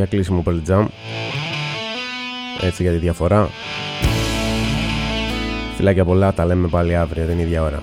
και για κλείσιμο Pearl Jam. Έτσι για τη διαφορά. Φιλάκια πολλά, τα λέμε πάλι αύριο την ίδια ώρα.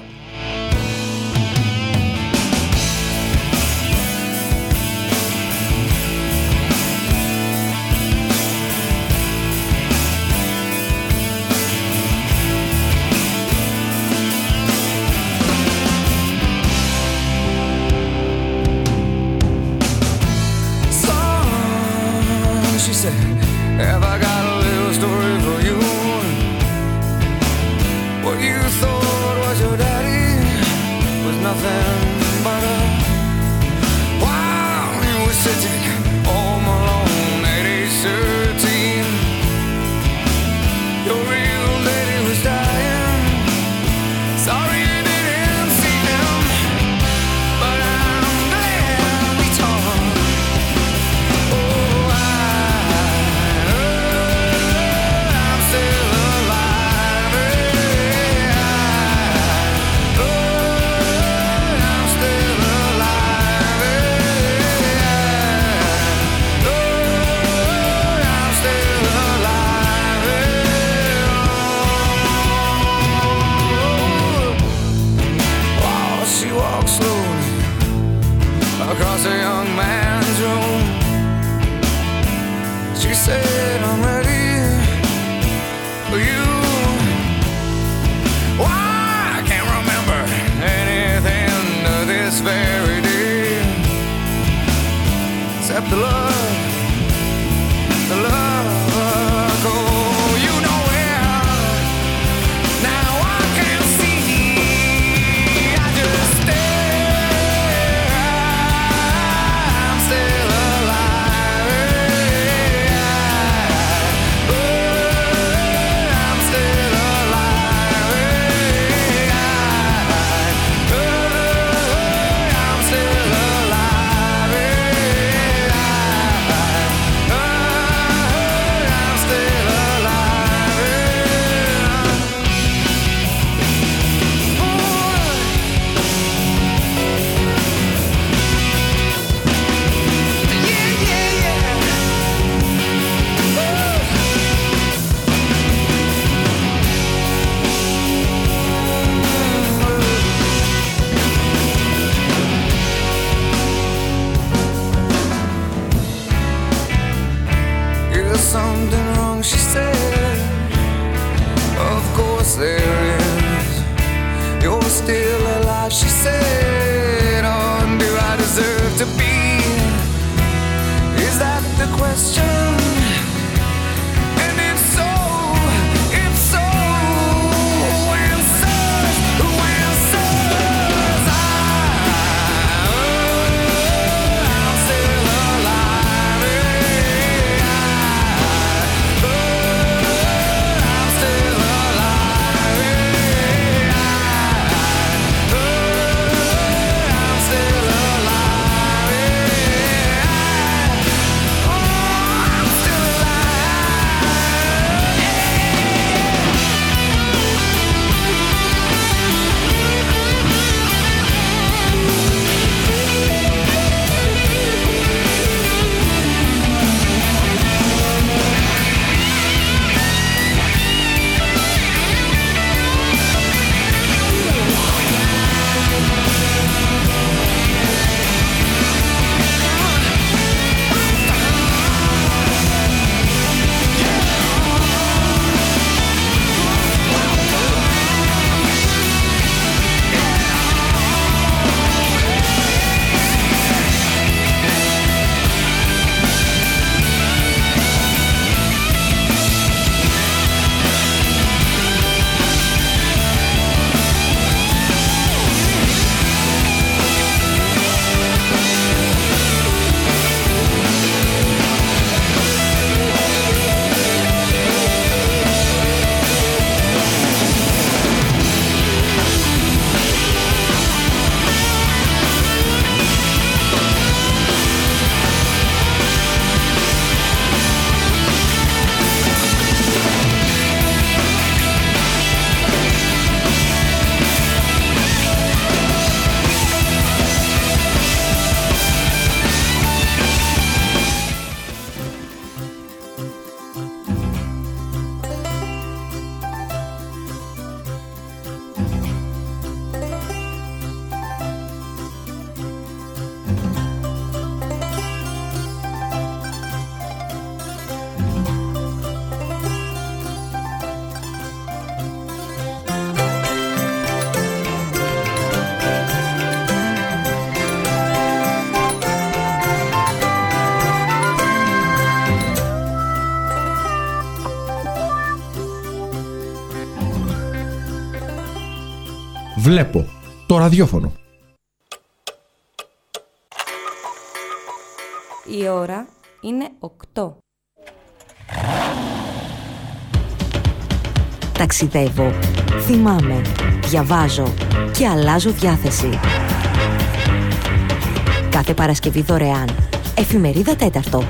Βλέπω το ραδιόφωνο. Η ώρα είναι 8. Ταξιδεύω, θυμάμαι, διαβάζω και αλλάζω διάθεση. Κάθε Παρασκευή δωρεάν. Εφημερίδα τέταρτο.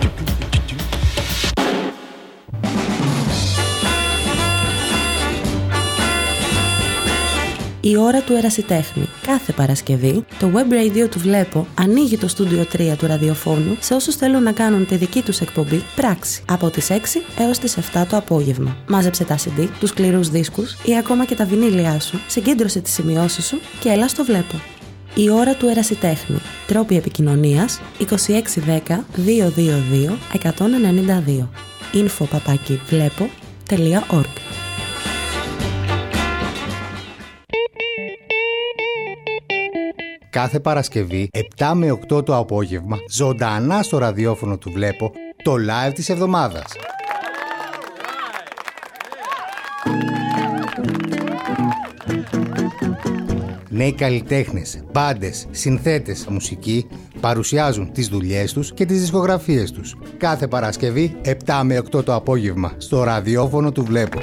Η ώρα του ερασιτέχνη. Κάθε Παρασκευή, το web radio του Βλέπω ανοίγει το στούντιο 3 του ραδιοφώνου σε όσους θέλουν να κάνουν τη δική τους εκπομπή πράξη από τις 6 έως τις 7 το απόγευμα. Μάζεψε τα CD, τους σκληρού δίσκους ή ακόμα και τα βινίλια σου, συγκέντρωσε τις σημειώσεις σου και έλα στο Βλέπω. Η ώρα του ερασιτέχνη. Τρόποι επικοινωνίας 2610 222 192. info παπάκι βλέπω.org Κάθε Παρασκευή 7 με 8 το απόγευμα ζωντανά στο ραδιόφωνο του βλέπω το live της εβδομάδας. Νέοι καλλιτέχνες, μπάντες, συνθέτες, μουσική παρουσιάζουν τις δουλειές τους και τις δισκογραφίες τους. Κάθε Παρασκευή 7 με 8 το απόγευμα στο ραδιόφωνο του Βλέπω.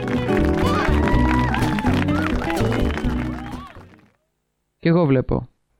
Κι εγώ βλέπω.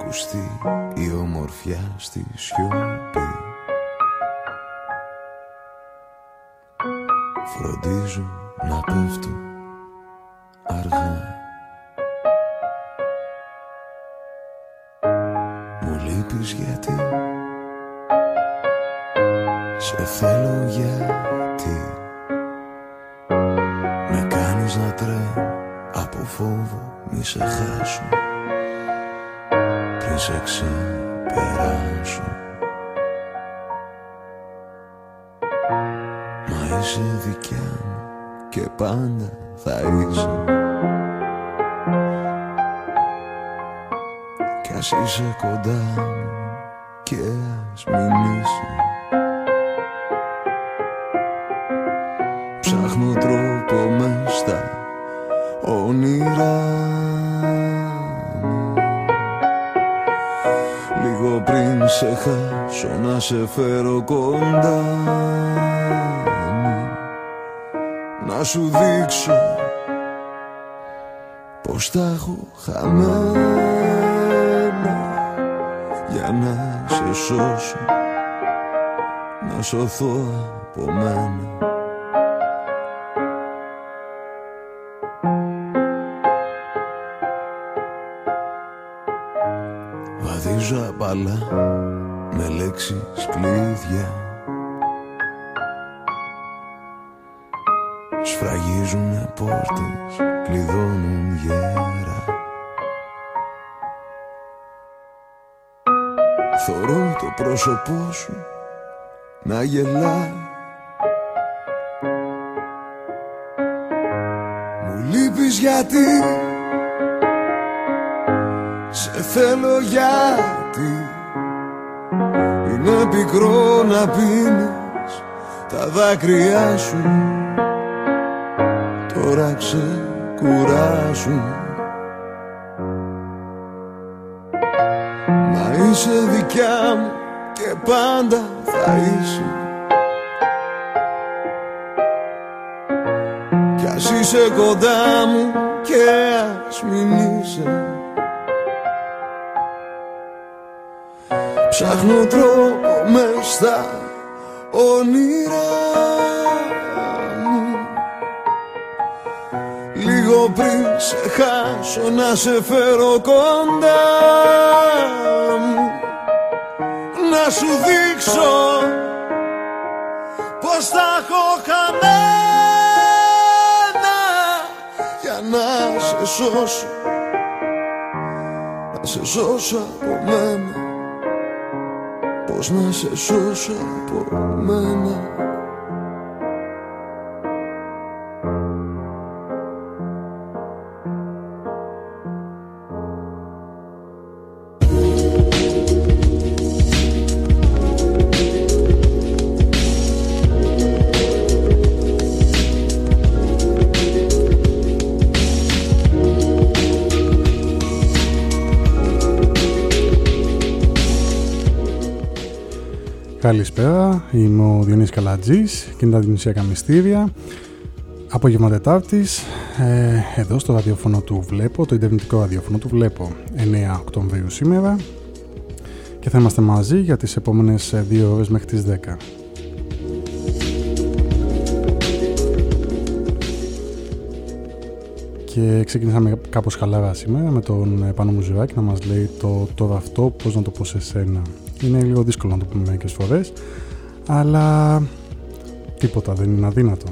Ακουστεί η ομορφιά στη σιωπή. Φροντίζω να πέφτω αργά σε φέρω κοντά μου. Να σου δείξω πως τα έχω χαμένα Για να σε σώσω Να σωθώ από μένα Σφραγίζουνε πόρτες, κλειδώνουν γέρα. Θωρώ το πρόσωπό σου να γελάει Μου λείπεις γιατί σε θέλω γιατί. Είναι πικρό να πίνεις τα δάκρυά σου Τώρα ξεκουράσουν. Μα είσαι δικιά μου και πάντα θα είσαι. Κι ας είσαι κοντά μου και ας μην είσαι. Ψάχνω τρόπο μες στα όνειρά πριν σε χάσω να σε φέρω κοντά Να σου δείξω πως θα έχω χαμένα. Για να σε σώσω, να σε σώσω από μένα. Πως να σε σώσω από μένα. Είμαι ο Διονύσης Καλατζής και είναι τα Δημοσιακά Μυστήρια. Απόγευμα Τετάρτης, ε, εδώ στο ραδιόφωνο του Βλέπω, το ιντερνετικό ραδιόφωνο του Βλέπω, 9 Οκτωβρίου σήμερα και θα είμαστε μαζί για τις επόμενες ε, δύο ώρες μέχρι τις 10. Και ξεκινήσαμε κάπως χαλαρά σήμερα με τον ε, Πάνο Μουζουράκη να μας λέει το τώρα αυτό πώς να το πω σε σένα. Είναι λίγο δύσκολο να το πούμε μερικές φορές, αλλά τίποτα δεν είναι αδύνατο.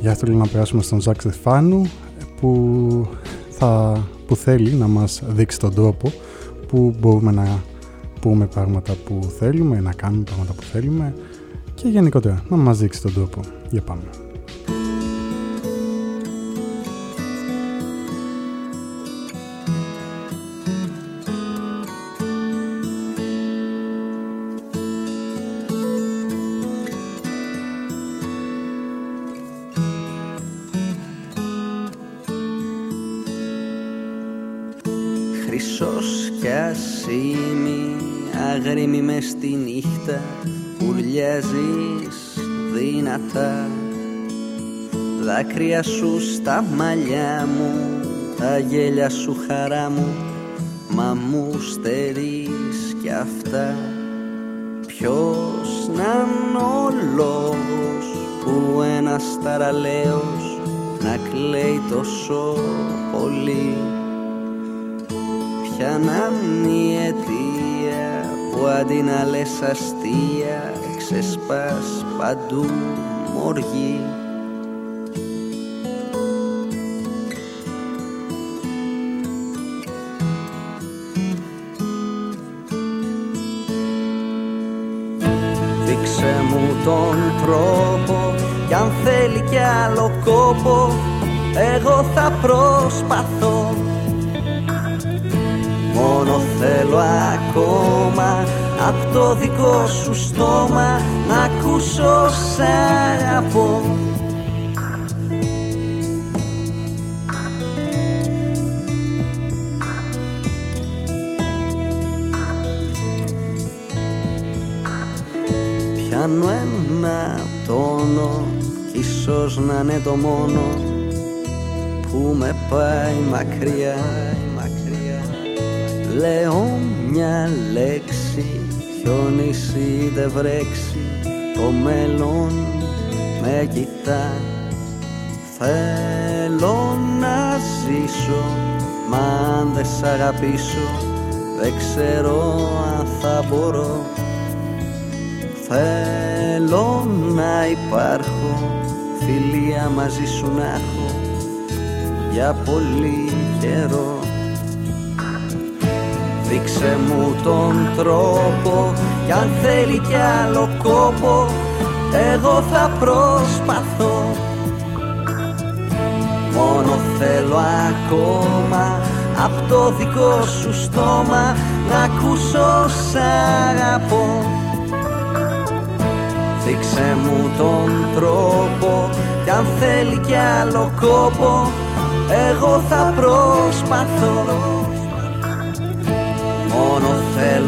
Γι' αυτό να περάσουμε στον Ζακ Στεφάνου που, θα, που θέλει να μας δείξει τον τρόπο που μπορούμε να πούμε πράγματα που θέλουμε, να κάνουμε πράγματα που θέλουμε και γενικότερα να μας δείξει τον τρόπο. Για πάμε. Δάκρυα σου στα μαλλιά μου τα γέλια σου χαρά μου μα μου στερείς κι αυτά. Ποιος να είναι ο λόγος που ένας ταραλέος να κλαίει τόσο πολύ; Ποια να είναι η αιτία που αντί να λες αστεία ξεσπάς παντού μοργή. Τον τρόπο κι αν θέλει κι άλλο κόπο εγώ θα προσπαθώ Μόνο θέλω ακόμα από το δικό σου στόμα να ακούσω σ' αγαπώ Πιάνω ένα τόνο ίσως να είναι το μόνο που με πάει μακριά, μακριά. Λέω μια λέξη χιόνισει δεν βρέξει. Το μέλλον με κοιτά. Θέλω να ζήσω μα αν δεν σ' αγαπήσω. Δεν ξέρω αν θα μπορώ. Θέλω να υπάρχω φιλία μαζί σου να έχω. Για πολύ καιρό Δείξε μου τον τρόπο κι αν θέλει κι άλλο κόπο εγώ θα προσπαθώ. Μόνο θέλω ακόμα από το δικό σου στόμα να ακούσω σ' αγαπώ. Δείξε μου τον τρόπο κι αν θέλει κι άλλο κόπο εγώ θα προσπαθώ. Μόνο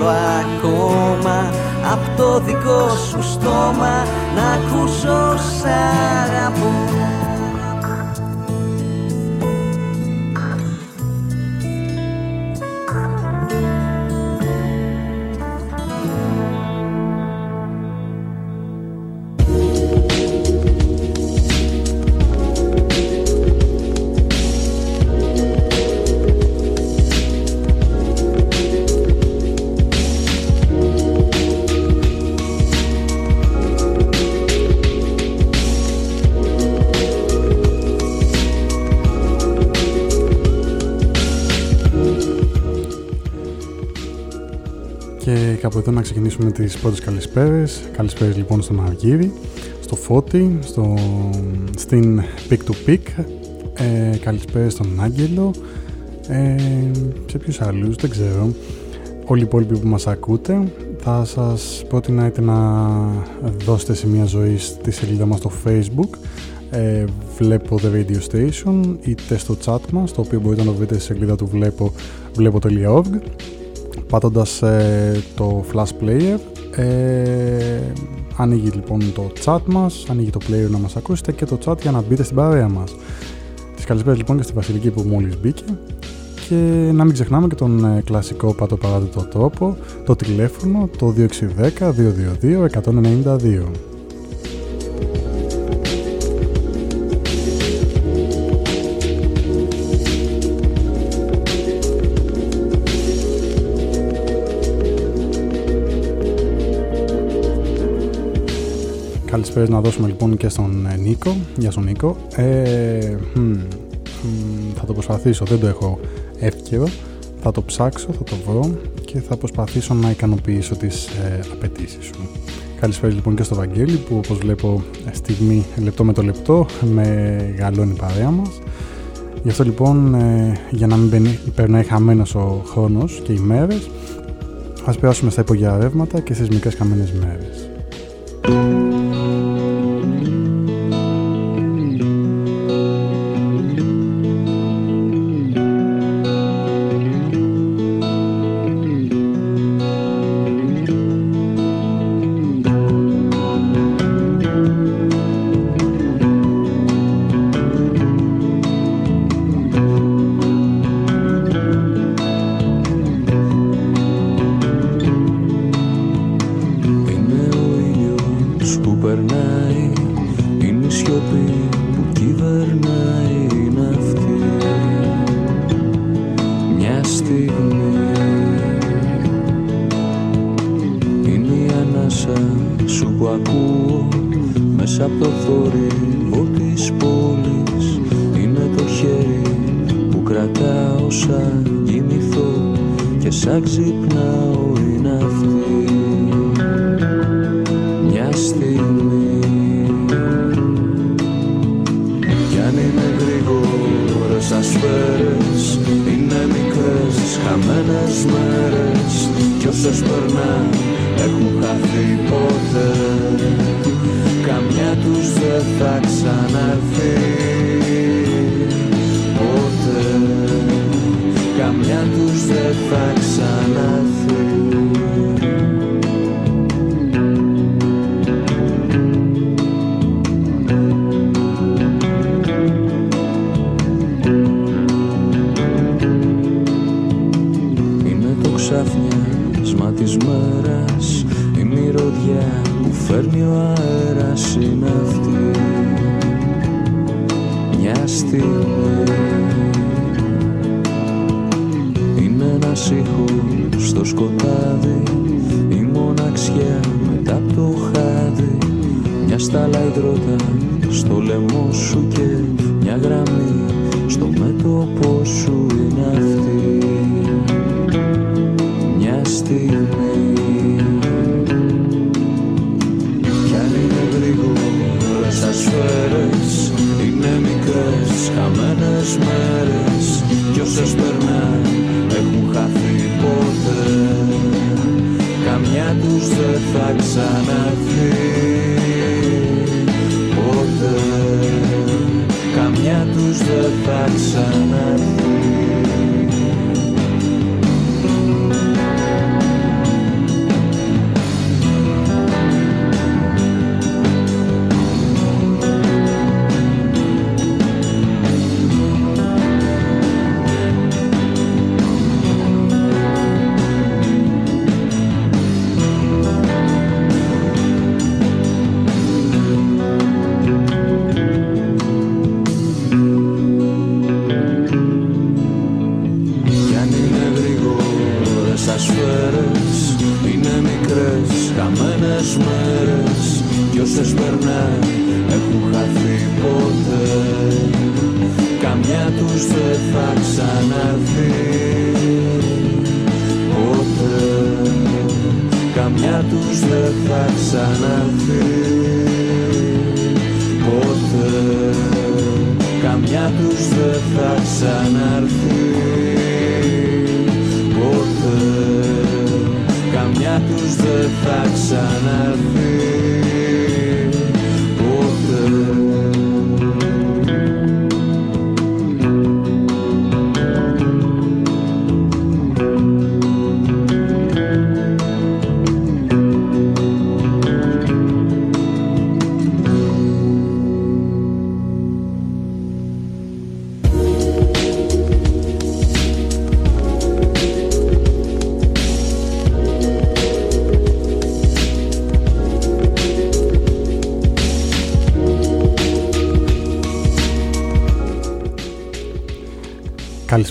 θέλω ακόμα από το δικό σου στόμα να ακούσω σ' αγαπώ κάπου εδώ να ξεκινήσουμε τις πρώτες καλησπέρες. Καλησπέρες λοιπόν στον Αργύρι, στο Φώτη, στο, στην Pick to Pick. Ε, καλησπέρες στον Άγγελο. Ε, σε ποιους άλλους, δεν ξέρω. Όλοι οι υπόλοιποι που μας ακούτε θα σας πρότεινα είτε να δώσετε σημεία ζωή στη σελίδα μας στο facebook ε, βλέπω The Radio Station είτε στο chat μας το οποίο μπορείτε να το βρείτε στη σελίδα του βλέπω βλέπω.org πατώντας ε, το flash player ε, ανοίγει λοιπόν το chat μας ανοίγει το player να μας ακούσετε και το chat για να μπείτε στην παρέα μας τις καλησπέρες λοιπόν και στη Βασιλική που μόλις μπήκε και να μην ξεχνάμε και τον ε, κλασικό πατοπαράδειτο τρόπο, το τηλέφωνο, το 2610 222 192. Καλησπέρα να δώσουμε λοιπόν και στον ε, Νίκο. Γεια σου Νίκο. Ε, θα το προσπαθήσω, δεν το έχω εύκαιρο. Θα το ψάξω, θα το βρω και θα προσπαθήσω να ικανοποιήσω τις ε, απαιτήσεις σου. Καλησπέρα λοιπόν και στο Βαγγέλη που όπως βλέπω στιγμή λεπτό με το λεπτό με γαλώνει παρέα μας. Γι' αυτό λοιπόν ε, για να μην περνάει χαμένος ο χρόνος και οι μέρες ας περάσουμε στα υπογεία ρεύματα και στις μικρές χαμένες μέρες.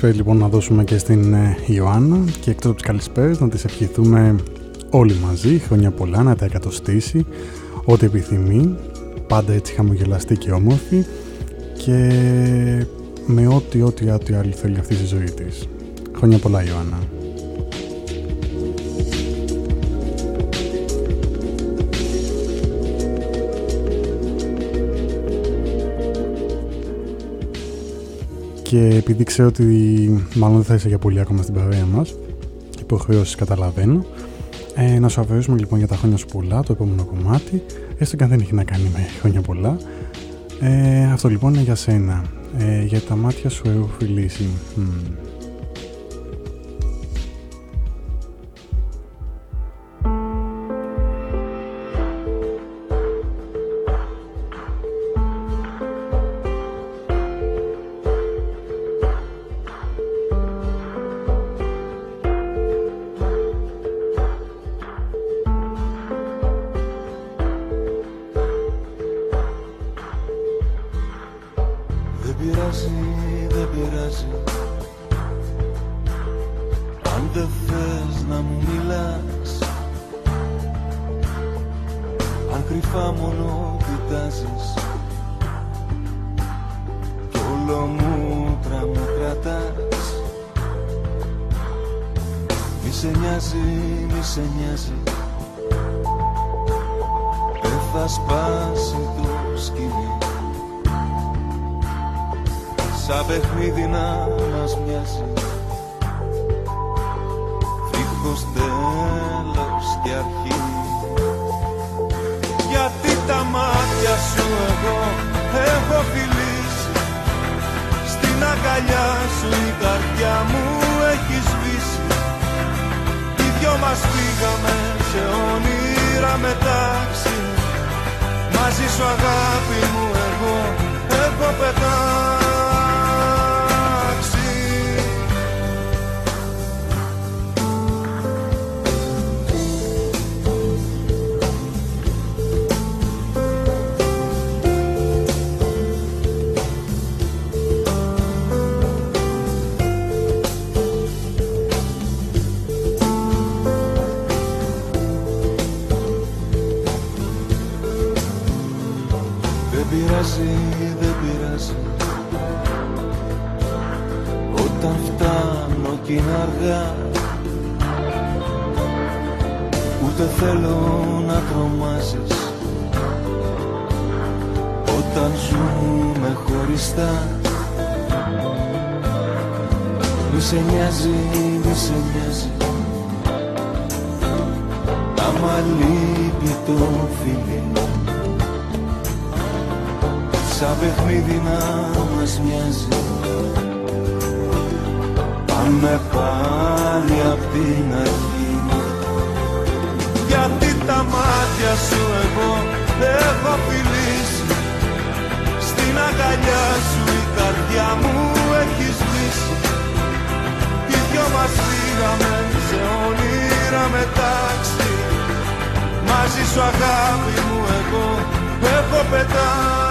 Καλησπέρα λοιπόν να δώσουμε και στην ε, Ιωάννα και εκτός από τις καλησπέρες να τις ευχηθούμε όλοι μαζί, χρόνια πολλά, να τα εκατοστήσει, ό,τι επιθυμεί, πάντα έτσι χαμογελαστή και όμορφη και με ό,τι ό,τι ό,τι άλλο θέλει αυτή στη ζωή της. Χρόνια πολλά Ιωάννα. Και επειδή ξέρω ότι μάλλον δεν θα είσαι για πολύ ακόμα στην παρέα μας υποχρεώσεις καταλαβαίνω ε, να σου αφαιρέσουμε λοιπόν για τα χρόνια σου πολλά το επόμενο κομμάτι. Έστω και αν δεν έχει να κάνει με χρόνια πολλά. Ε, αυτό λοιπόν είναι για σένα. Ε, για τα μάτια σου έχω φιλήσει Στην αγκαλιά σου η καρδιά μου έχει σβήσει. Οι δυο μας πήγαμε σε όνειρα μετάξι. Μαζί σου αγάπη μου εγώ έχω πετάξει πειράζει, δεν πειράζει. Όταν φτάνω κι είναι αργά Ούτε θέλω να τρομάζεις. Όταν ζούμε χωριστά Μη σε νοιάζει, μη σε νοιάζει. Άμα λείπει το φιλί σαν παιχνίδι να μας μοιάζει. Πάμε πάλι απ' την αρχή. Γιατί τα μάτια σου εγώ δεν έχω φιλήσει. Στην αγκαλιά σου η καρδιά μου έχει σβήσει. Οι δυο μας πήγαμε σε όνειρα με Μαζί σου αγάπη μου εγώ έχω πετάξει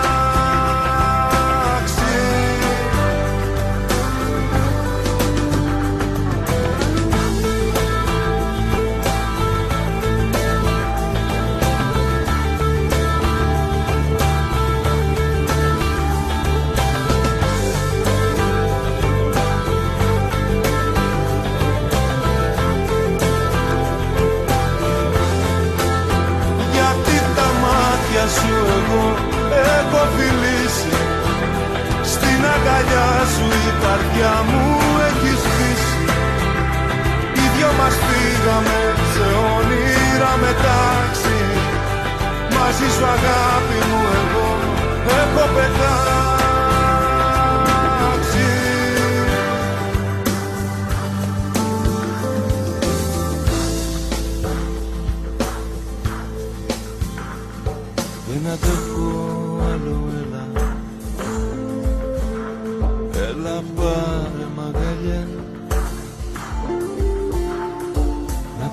αγκαλιά σου η καρδιά μου έχεις σβήσει Οι δυο μας φύγαμε σε όνειρα μετάξι. Μαζί σου αγάπη μου εγώ έχω πετάξει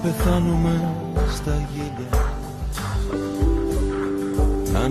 πεθάνουμε στα γέλια. Να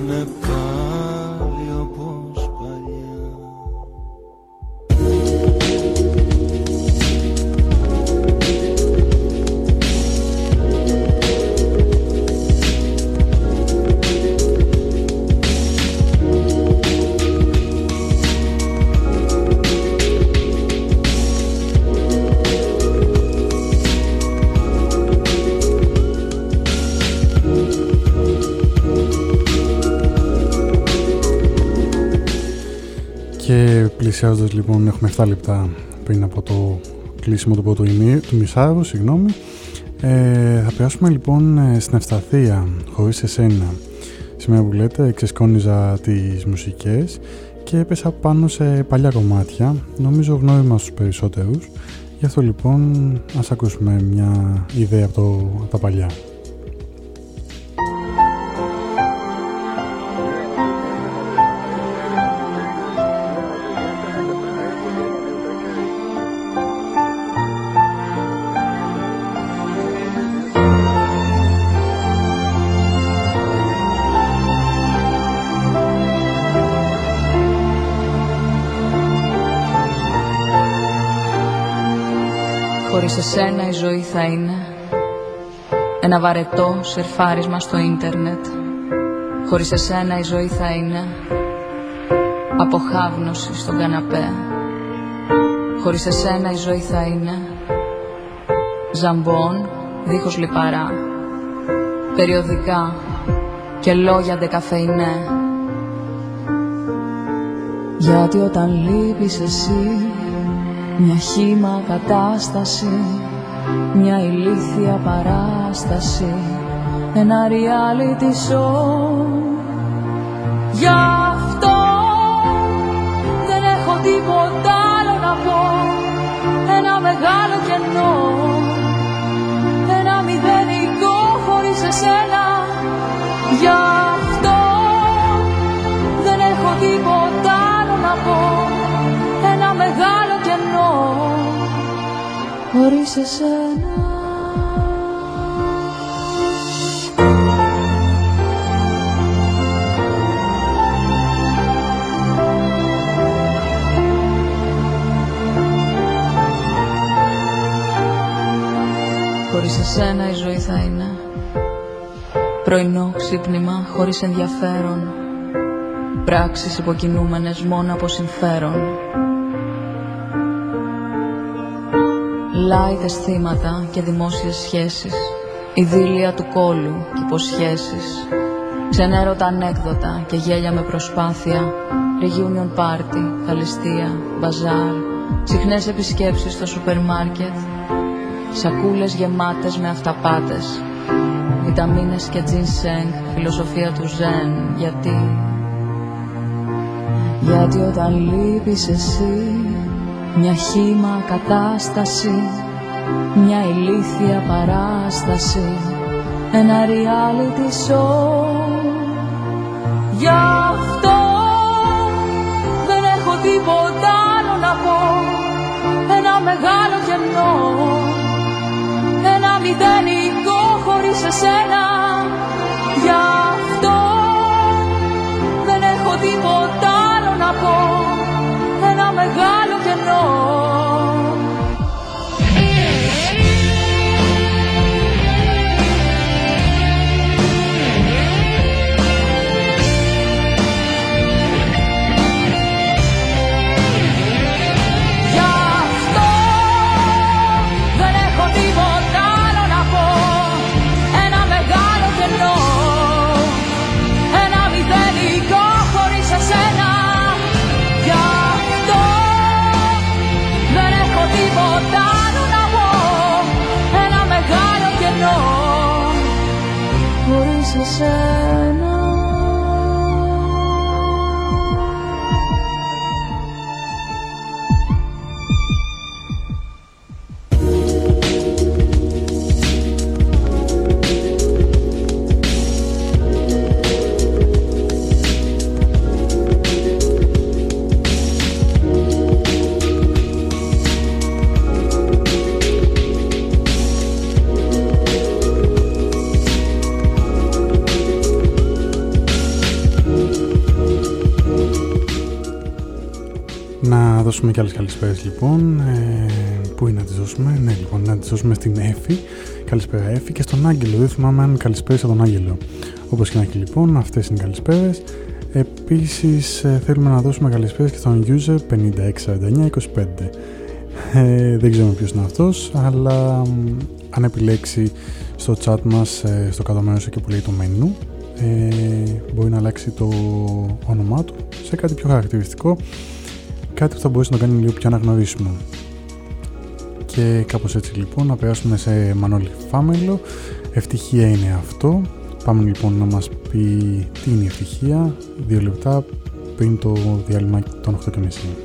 πλησιάζοντας λοιπόν, έχουμε 7 λεπτά πριν από το κλείσιμο του πρώτου ημί- του μισάρου, συγγνώμη. Ε, θα περάσουμε λοιπόν ε, στην Ευσταθία, χωρίς εσένα. Σήμερα που λέτε, ξεσκόνιζα τις μουσικές και έπεσα πάνω σε παλιά κομμάτια, νομίζω γνώριμα στους περισσότερους. Γι' αυτό λοιπόν ας ακούσουμε μια ιδέα από, το, από τα παλιά. Χωρίς εσένα η ζωή θα είναι ένα βαρετό σερφάρισμα στο ίντερνετ. Χωρίς εσένα η ζωή θα είναι αποχάβνωση στον καναπέ. Χωρίς εσένα η ζωή θα είναι ζαμπόν δίχως λιπαρά. Περιοδικά και λόγια ντεκαφεϊνέ. Γιατί όταν λείπεις εσύ μια χήμα κατάσταση μια ηλίθια παράσταση ένα reality show. Γι' χωρίς εσένα Χωρίς εσένα η ζωή θα είναι. Πρωινό ξύπνημα χωρίς ενδιαφέρον. Πράξεις υποκινούμενες μόνο από συμφέρον Light αισθήματα και δημόσιες σχέσεις. Ιδίλια του κόλου και υποσχέσεις. Ξενέρωτα ανέκδοτα και γέλια με προσπάθεια. Reunion party, καλυστία, μπαζάρ. Συχνές επισκέψεις στο σούπερ μάρκετ. Σακούλες γεμάτες με αυταπάτες. Βιταμίνες και ginseng Φιλοσοφία του ζεν. Γιατί; Γιατί όταν λείπεις εσύ Μια χήμα κατάσταση Μια ηλίθια παράσταση Ένα reality show. Γι' αυτό δεν έχω τίποτα άλλο να πω. Ένα μεγάλο κενό Ένα μηδενικό χωρίς εσένα じ。Σένα δώσουμε και άλλες καλησπέρες λοιπόν. Ε, πού είναι να τις δώσουμε; Ναι λοιπόν να τις δώσουμε στην Εφη. Καλησπέρα Εφη και στον Άγγελο. Δεν θυμάμαι αν καλησπέρα από τον Άγγελο. Όπως και να έχει λοιπόν αυτές είναι οι καλησπέρες. Επίσης ε, θέλουμε να δώσουμε καλησπέρες και στον user 564925. Ε, δεν ξέρουμε ποιος είναι αυτός, αλλά αν επιλέξει στο chat μας, ε, στο κάτω μέρος εκεί που λέει το μενού, ε, μπορεί να αλλάξει το όνομά του σε κάτι πιο χαρακτηριστικό κάτι που θα μπορούσε να κάνει λίγο πιο αναγνωρίσιμο. Και κάπως έτσι λοιπόν να περάσουμε σε Μανώλη Φάμελο. Ευτυχία είναι αυτό. Πάμε λοιπόν να μας πει τι είναι η ευτυχία δύο λεπτά πριν το διάλειμμα των 8.30.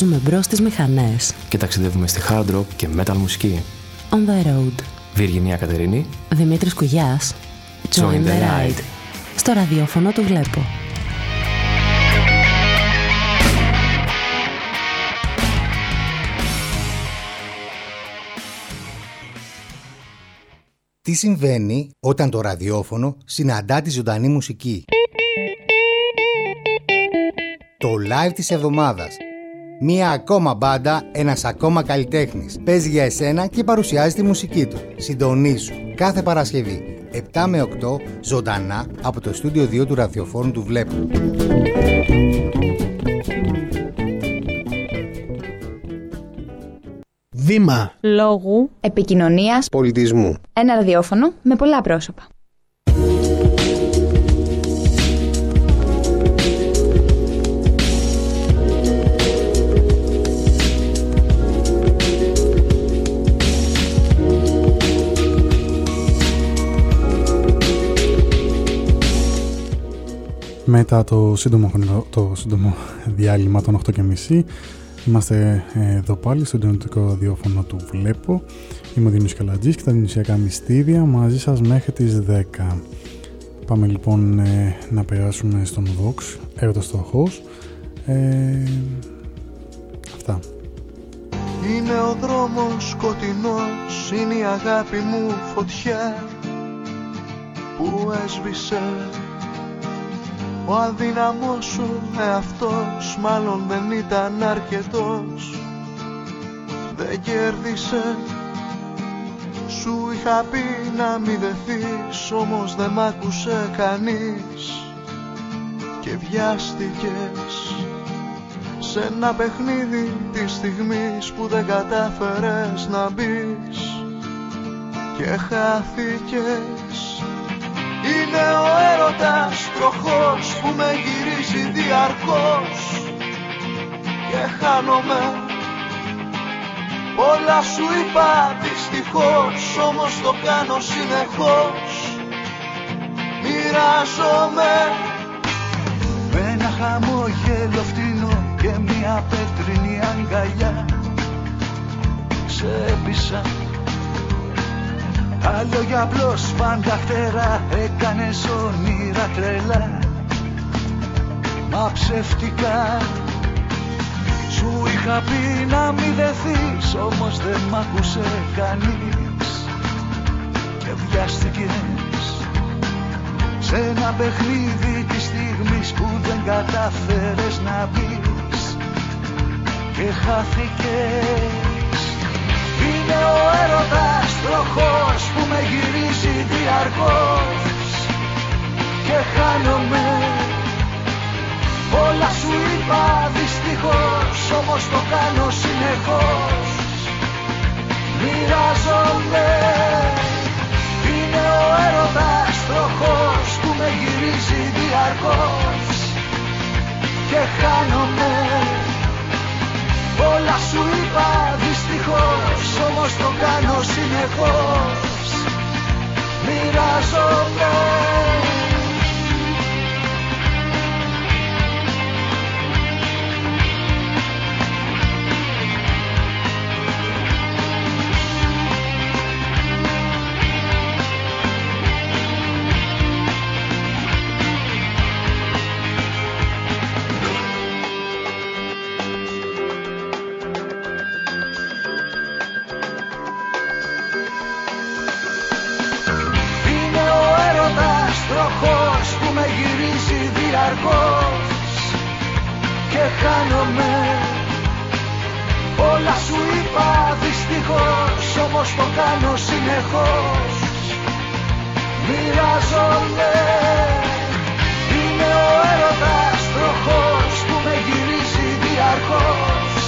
βάζουμε μπρος τις μηχανές και ταξιδεύουμε στη hard rock και metal μουσική. On the road. Βιργινία Κατερίνη. Δημήτρης Κουγιάς. Join, the, ride. Στο ραδιόφωνο του βλέπω. Τι συμβαίνει όταν το ραδιόφωνο συναντά τη ζωντανή μουσική; Το live της εβδομάδας. Μία ακόμα μπάντα, ένας ακόμα καλλιτέχνης. Παίζει για εσένα και παρουσιάζει τη μουσική του. Συντονίσου κάθε Παρασκευή 7 με 8 ζωντανά από το στούντιο 2 του ραδιοφόρου του Βλέπου. Βήμα Λόγου. Επικοινωνίας. πολιτισμού. Ένα ραδιόφωνο με πολλά πρόσωπα. Μετά το σύντομο, χρονικό- το σύντομο διάλειμμα των 8.30 είμαστε ε, εδώ πάλι στο εντονοτικό ραδιόφωνο του Βλέπω. Είμαι ο Δίνος Καλατζής και τα νησιακά μυστήρια μαζί σας μέχρι τις 10. Πάμε λοιπόν ε, να περάσουμε στον Vox, έρωτας στοχός. Ε, αυτά. Είναι ο δρόμος σκοτεινός, είναι η αγάπη μου φωτιά που έσβησε ο αδύναμος σου εαυτός μάλλον δεν ήταν αρκετός. Δεν κέρδισε. Σου είχα πει να μη δεθείς όμως δεν μ' άκουσε κανείς. Και βιάστηκες σε ένα παιχνίδι της στιγμής που δεν κατάφερες να μπεις. Και χάθηκες είναι ο έρωτας τροχός που με γυρίζει διαρκώς. Και χάνομαι. Όλα σου είπα δυστυχώς όμως το κάνω συνεχώς. Μοιράζομαι. Με ένα χαμόγελο φτύνο και μια πέτρινη αγκαλιά. Ξέπησα τα λόγια απλώς φανταχτερά Έκανες όνειρα τρελά. Μα ψεύτικα Σου είχα πει να μη δεθείς Όμως δεν μ' άκουσε κανείς. Και βιάστηκες Σε ένα παιχνίδι της στιγμής Που δεν κατάφερες να μπεις. Και χάθηκες είναι ο έρωτας τροχός που με γυρίζει διαρκώς. Και χάνομαι. Όλα σου είπα δυστυχώς όμως το κάνω συνεχώς. Μοιράζομαι. Είναι ο έρωτας τροχός που με γυρίζει διαρκώς. Και χάνομαι Όλα σου είπα δυστυχώς Όμως το κάνω συνεχώς. Μοιράζομαι έρωτας τροχός που με γυρίζει διαρκώς και χάνομαι. Όλα σου είπα δυστυχώς όμως το κάνω συνεχώς. Μοιράζομαι. Είναι ο έρωτας τροχός που με γυρίζει διαρκώς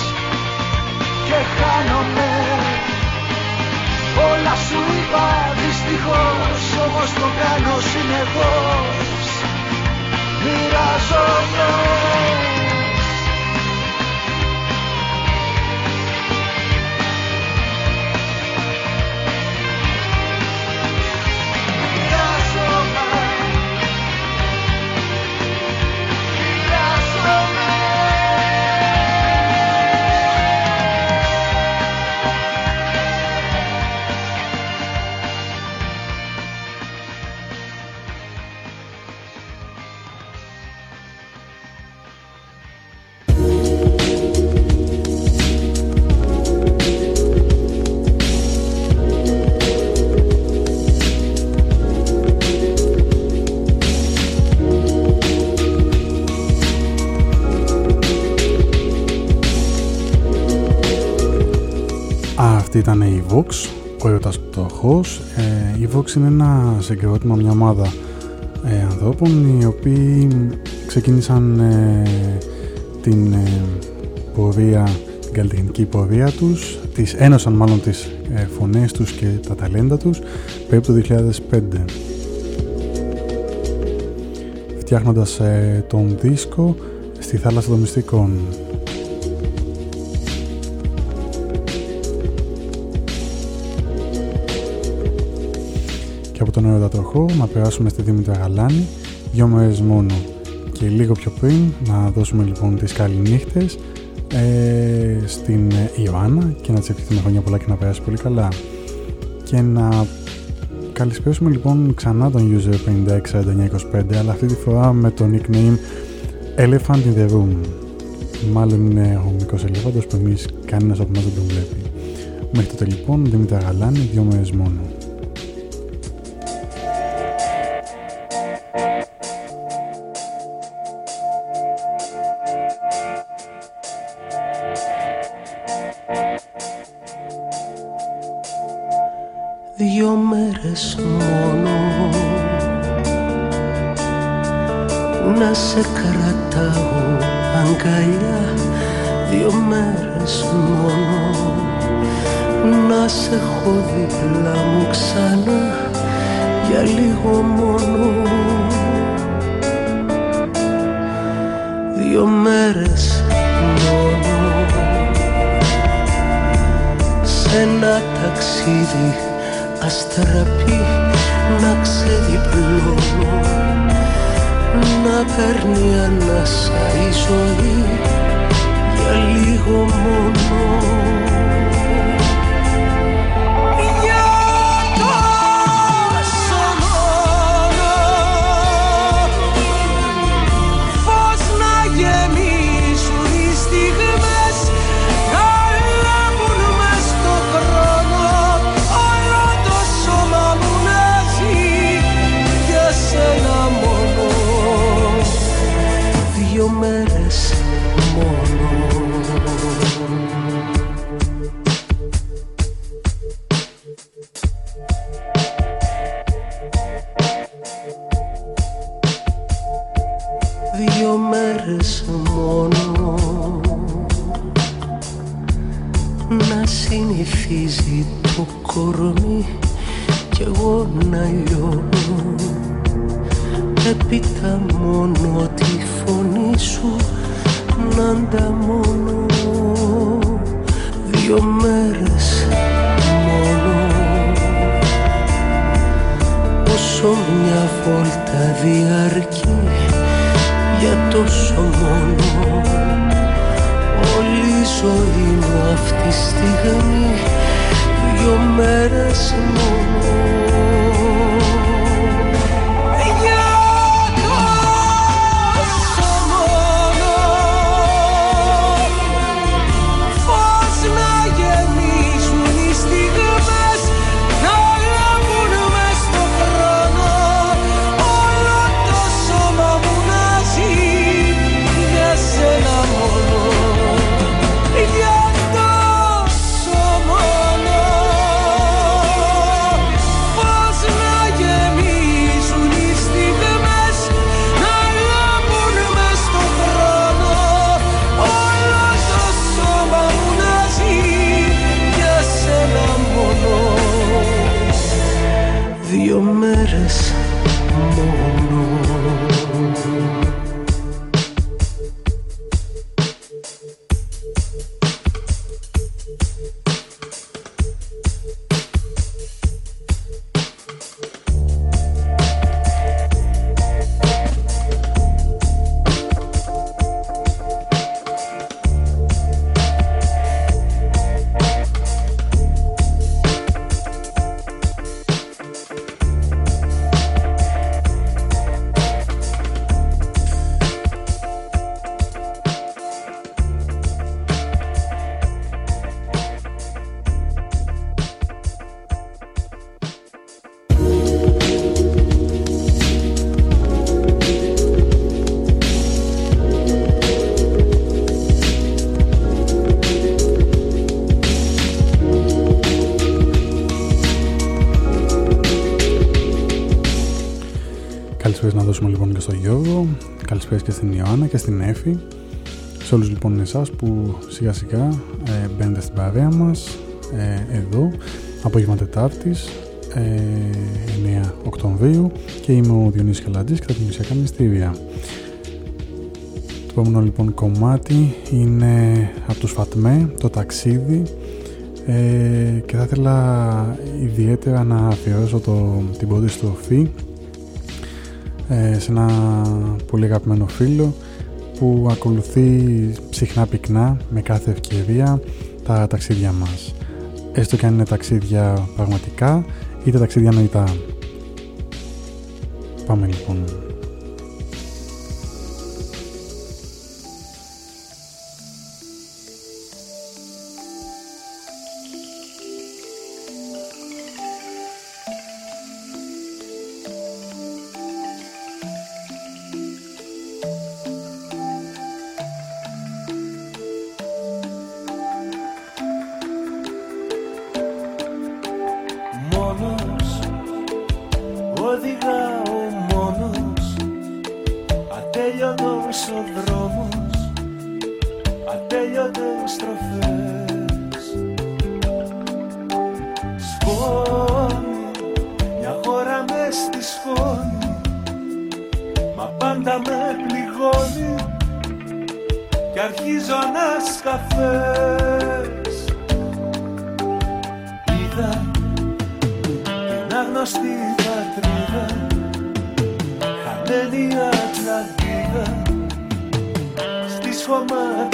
και χάνομαι Όλα σου είπα δυστυχώς Όμως το κάνω συνεχώς. Μοιράζομαι Μοιράζομαι Αυτή ήταν η Vox, ο έρωτας πτωχός. Ε, η Vox είναι ένα συγκρότημα, μια ομάδα ε, ανθρώπων οι οποίοι ξεκίνησαν ε, την ε, πορεία, την καλλιτεχνική πορεία τους, τις ένωσαν μάλλον τις ε, φωνές τους και τα ταλέντα τους περίπου το 2005 φτιάχνοντας τον δίσκο στη θάλασσα των μυστικών. Και από τον ερωτατροχό να περάσουμε στη Δήμητρα Γαλάνη δυο μέρες μόνο και λίγο πιο πριν να δώσουμε λοιπόν τις καληνύχτες ε, στην Ιωάννα και να της ευχηθούμε χρόνια πολλά και να περάσει πολύ καλά και να καλησπέσουμε λοιπόν ξανά τον user 564925 αλλά αυτή τη φορά με το nickname Elephant in the Room. Μάλλον είναι ο μικρός ελέφαντος που εμείς κανένας από εμάς δεν τον βλέπει. Μέχρι τότε λοιπόν Δήμητρα Γαλάνη, δύο μέρες μόνο. δύο μέρες μόνο. Να συνηθίζει το κορμί και εγώ να λιώνω. Έπειτα μόνο τη φωνή σου να ανταμώνω. Δύο μέρες μόνο. Όσο μια βόλτα διαρκεί για τόσο μόνο. Όλη η ζωή μου αυτή τη στιγμή Δυο μέρες μόνο. Καλησπέρα και στην Ιωάννα και στην Εφη. Σε όλους λοιπόν εσάς που σιγά σιγά ε, μπαίνετε στην παρέα μας ε, εδώ, απόγευμα Τετάρτης, ε, 9 Οκτωβρίου και είμαι ο Διονύσης Καλατζής και τα Κινησιακά Μυστήρια. Το επόμενο λοιπόν κομμάτι είναι από τους Φατμέ, το ταξίδι ε, και θα ήθελα ιδιαίτερα να αφιερώσω το, την πρώτη στροφή ε, σε ένα πολύ αγαπημένο φίλο που ακολουθεί συχνά πυκνά με κάθε ευκαιρία τα ταξίδια μας. Έστω και αν είναι ταξίδια πραγματικά είτε ταξίδια νοητά. Πάμε λοιπόν. πληγώνει και αρχίζω να σκαφές. Είδα την άγνωστη πατρίδα χαμένη Ατλαντίδα στις σχωμά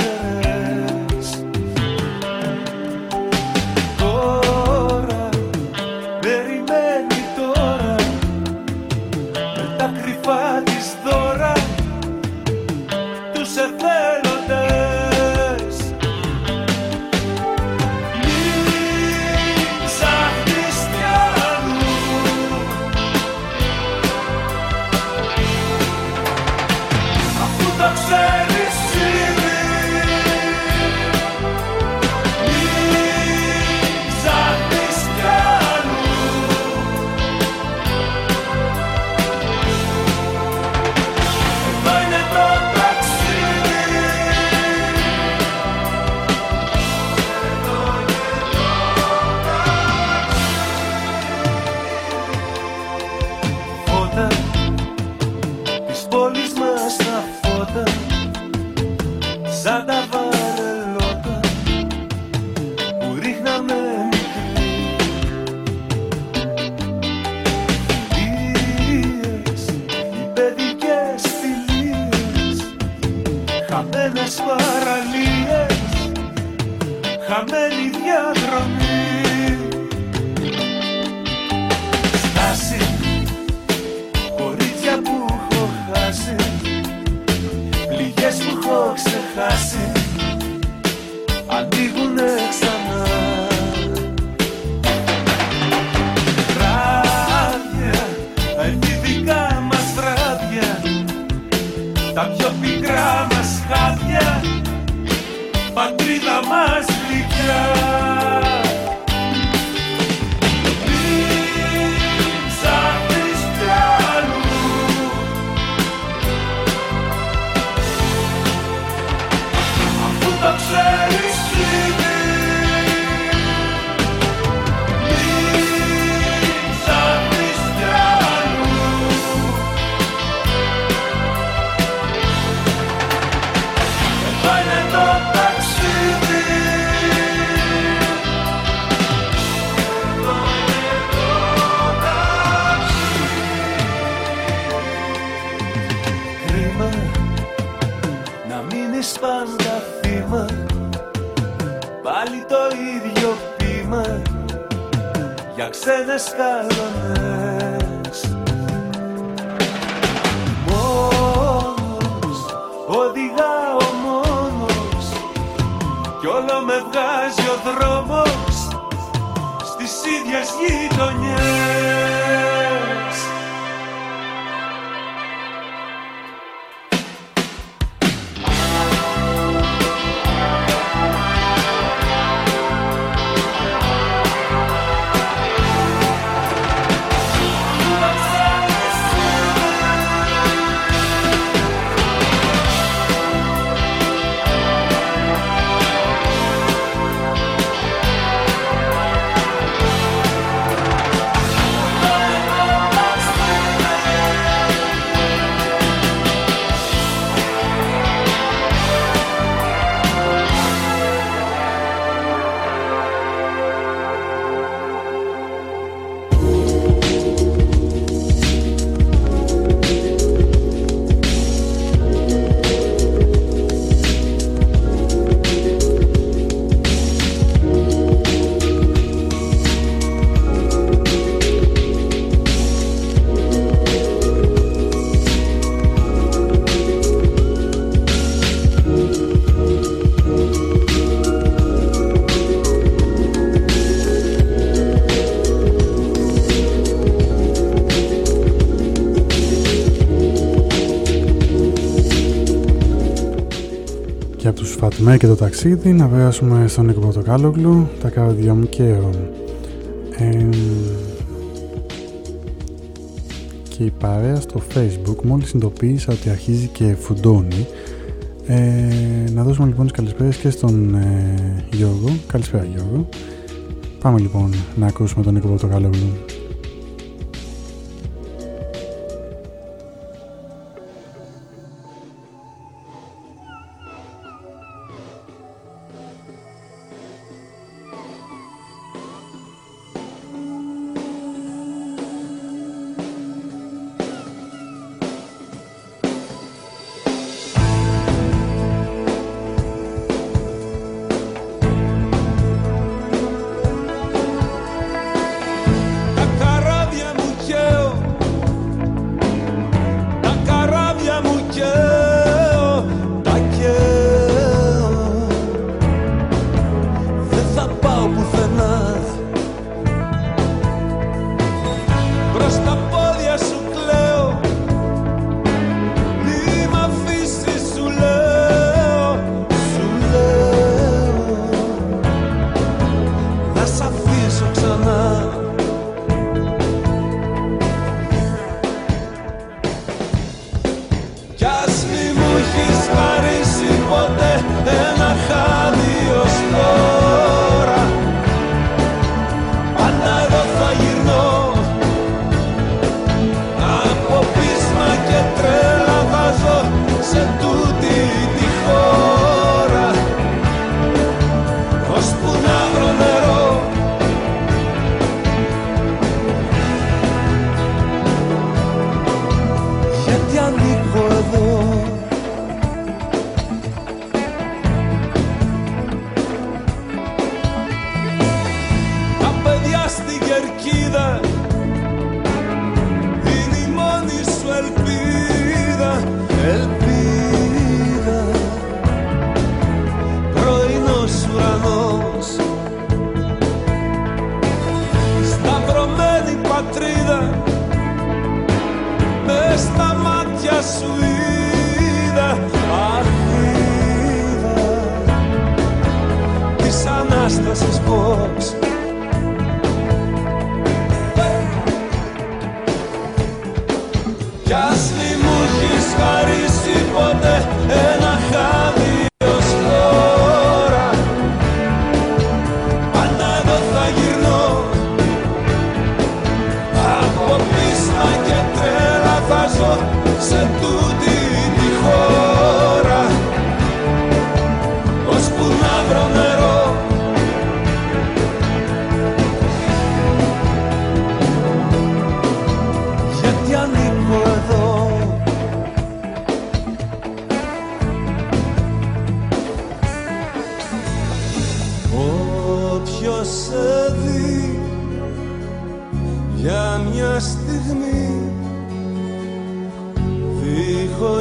μέρα και το ταξίδι να περάσουμε στον Νίκο Πορτοκάλογλου τα καρδιά μου και ε, και η παρέα στο facebook μόλις συνειδητοποίησα ότι αρχίζει και φουντώνει. Ε, να δώσουμε λοιπόν τις καλησπέρες και στον ε, Γιώργο. Καλησπέρα Γιώργο. Πάμε λοιπόν να ακούσουμε τον Νίκο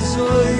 所以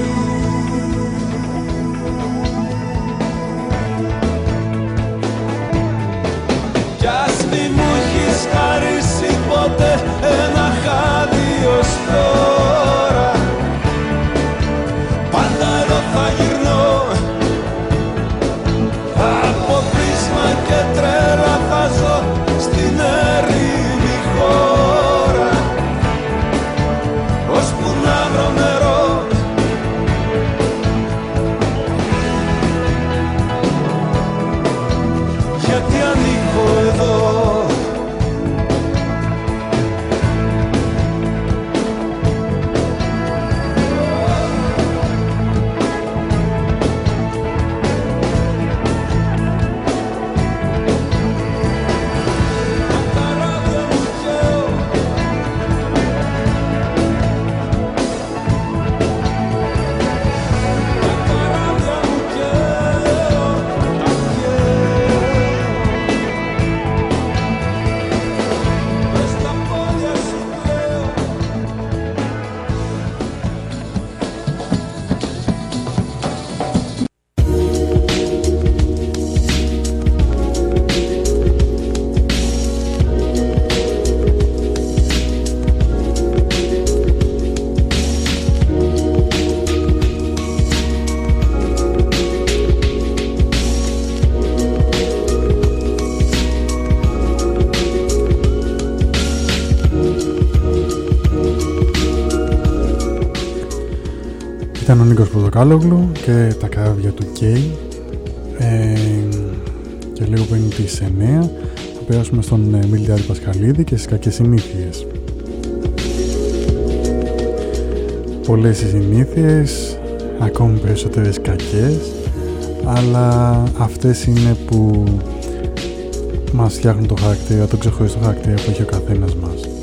Νίκος Πρωτοκάλογλου και τα καράβια του Κέι ε, και λίγο πριν τις 9 θα περάσουμε στον ε, Μιλτιάδη Πασχαλίδη και στις κακές συνήθειες. Πολλές οι συνήθειες, ακόμη περισσότερες κακές, αλλά αυτές είναι που μας φτιάχνουν το χαρακτήρα, το ξεχωριστό χαρακτήρα που έχει ο καθένας μας.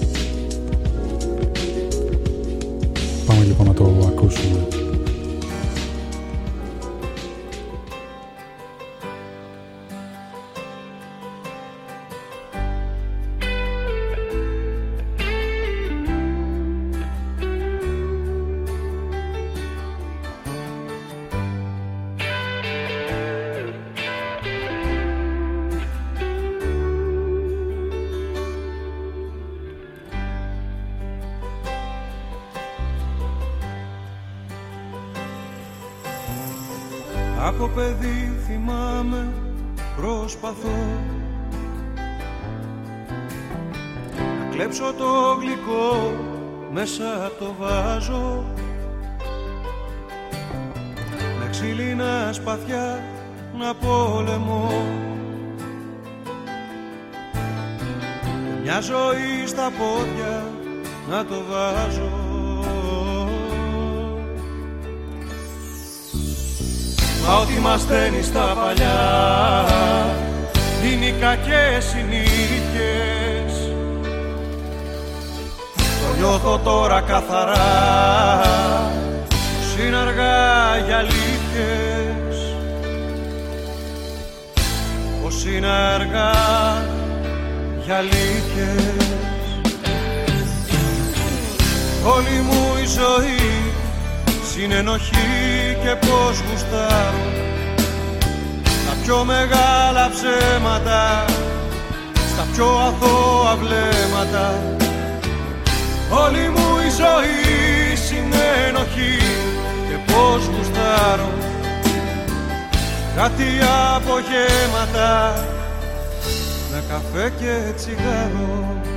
έργα για αλήθειες. Όλη μου η ζωή συνενοχή και πως γουστάρω Τα πιο μεγάλα ψέματα στα πιο αθώα βλέμματα. Όλη μου η ζωή συνενοχή και πως γουστάρω. Κάτι απογέματα με καφέ και τσιγάρο.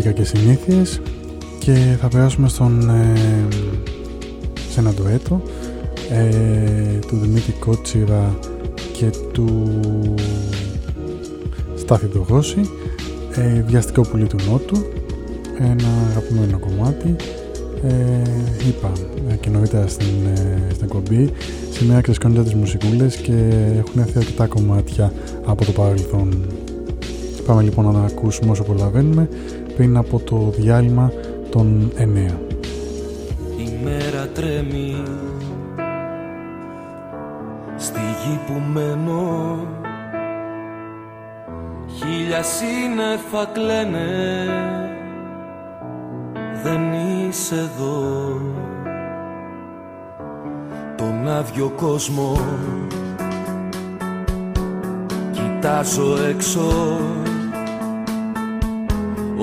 Και οι κακές συνήθειες και θα περάσουμε στον, ε, σε ένα ντουέτο ε, του Δημήτρη Κότσιρα και του Στάθη Δογόση ε, Βιαστικό πουλί του Νότου ένα αγαπημένο κομμάτι. Ε, είπα ε, και νωρίτερα στην, ε, στην εκπομπή σήμερα ξεσκόνιζα τις μουσικούλες και έχουν έρθει αρκετά κομμάτια από το παρελθόν πάμε λοιπόν να ακούσουμε όσο προλαβαίνουμε πριν από το διάλειμμα των 9 Η μέρα τρέμει. Στη γη που μένω χίλια σύννεφα κλαίνε. Δεν είσαι εδώ. Τον άδειο κόσμο κοιτάζω έξω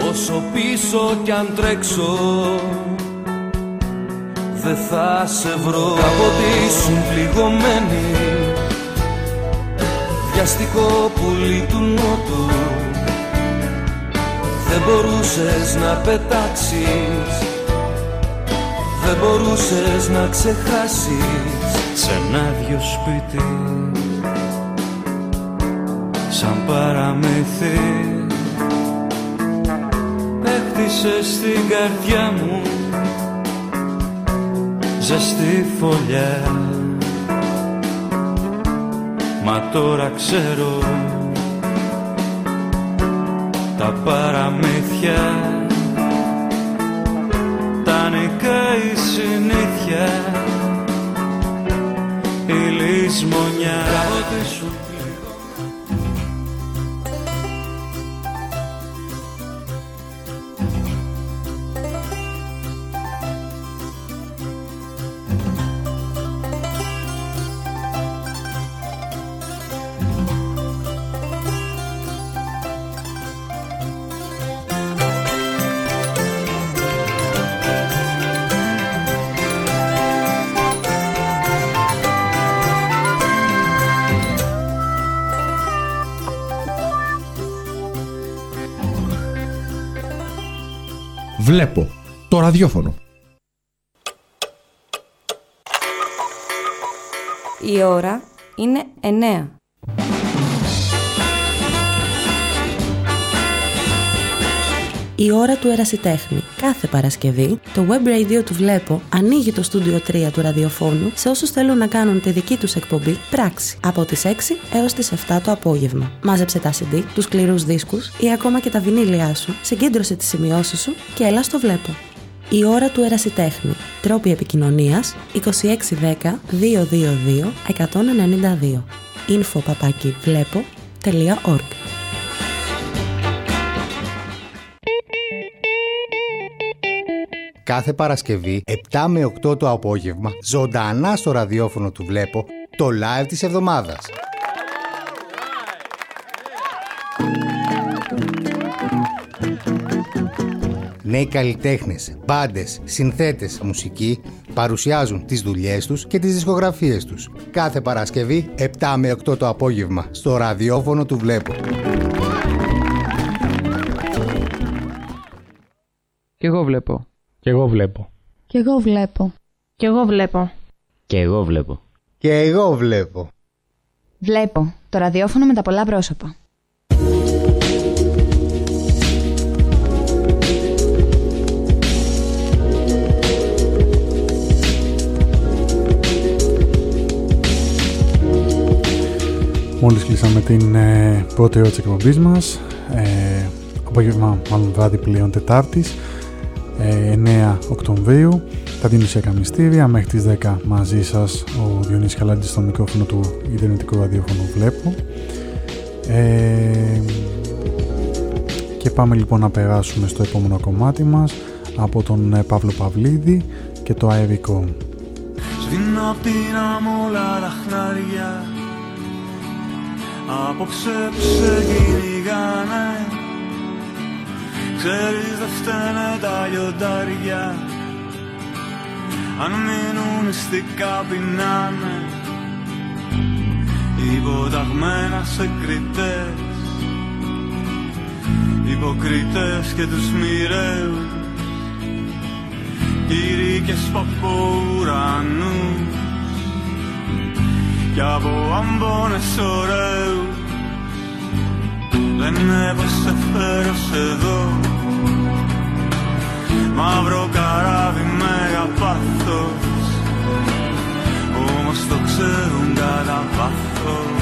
όσο πίσω κι αν τρέξω δεν θα σε βρω. Από ήσουν πληγωμένη βιαστικό πουλί του νότου δεν μπορούσες να πετάξεις Δεν μπορούσες να ξεχάσεις. Σε ένα δυο σπίτι Σαν παραμύθι Έχτισες στην καρδιά μου Ζεστή φωλιά. Μα τώρα ξέρω τα παραμύθια τα νικάει η συνήθεια η λησμονιά Βλέπω το ραδιόφωνο. Η ώρα είναι 9. Η ώρα του ερασιτέχνη. Κάθε Παρασκευή, το web radio του Βλέπω ανοίγει το στούντιο 3 του ραδιοφώνου σε όσους θέλουν να κάνουν τη δική τους εκπομπή πράξη από τις 6 έως τις 7 το απόγευμα. Μάζεψε τα CD, τους σκληρούς δίσκους ή ακόμα και τα βινίλια σου, συγκέντρωσε τις σημειώσεις σου και έλα στο Βλέπω. Η ώρα του ερασιτέχνη. Τρόποι επικοινωνίας 2610 222 192. info Κάθε Παρασκευή 7 με 8 το απόγευμα ζωντανά στο ραδιόφωνο του βλέπω το live της εβδομάδας. Νέοι καλλιτέχνες, μπάντες, συνθέτες, μουσικοί παρουσιάζουν τις δουλειές τους και τις δισκογραφίες τους. Κάθε Παρασκευή 7 με 8 το απόγευμα στο ραδιόφωνο του βλέπω. Κι εγώ βλέπω. Κι εγώ βλέπω. Κι εγώ βλέπω. Κι εγώ βλέπω. Και εγώ βλέπω. Και εγώ βλέπω. Βλέπω. Το ραδιόφωνο με τα πολλά πρόσωπα. Μόλις κλείσαμε την ε, πρώτη ώρα της εκπομπής μας, ε, απόγευμα μάλλον βράδυ πλέον Τετάρτης, 9 ε, Οκτωβρίου τα Διονυσιακά Μυστήρια. Μέχρι τις 10 μαζί σας ο Διονύσης Καλάντης στο μικρόφωνο του Ιντερνετικού ραδιόφωνου Βλέπω. Ε, και πάμε λοιπόν να περάσουμε στο επόμενο κομμάτι μας από τον ε, Παύλο Παυλίδη και το αερικό Σβήνω απ' την αμόλα τα χνάρια Απόψε ξεκυνηγάνε Ξέρεις δεν φταίνε τα λιοντάρια. Αν μείνουν μυστικά πεινάνε Υποταγμένα σε κριτές. Υποκρίτες και τους μοιραίους Κήρυκες από ουρανούς. Κι από αμπώνες ωραίους Λένε πως σε φέρω εδώ Μαύρο καράβι με πάθος Όμως το ξέρουν κατά βάθος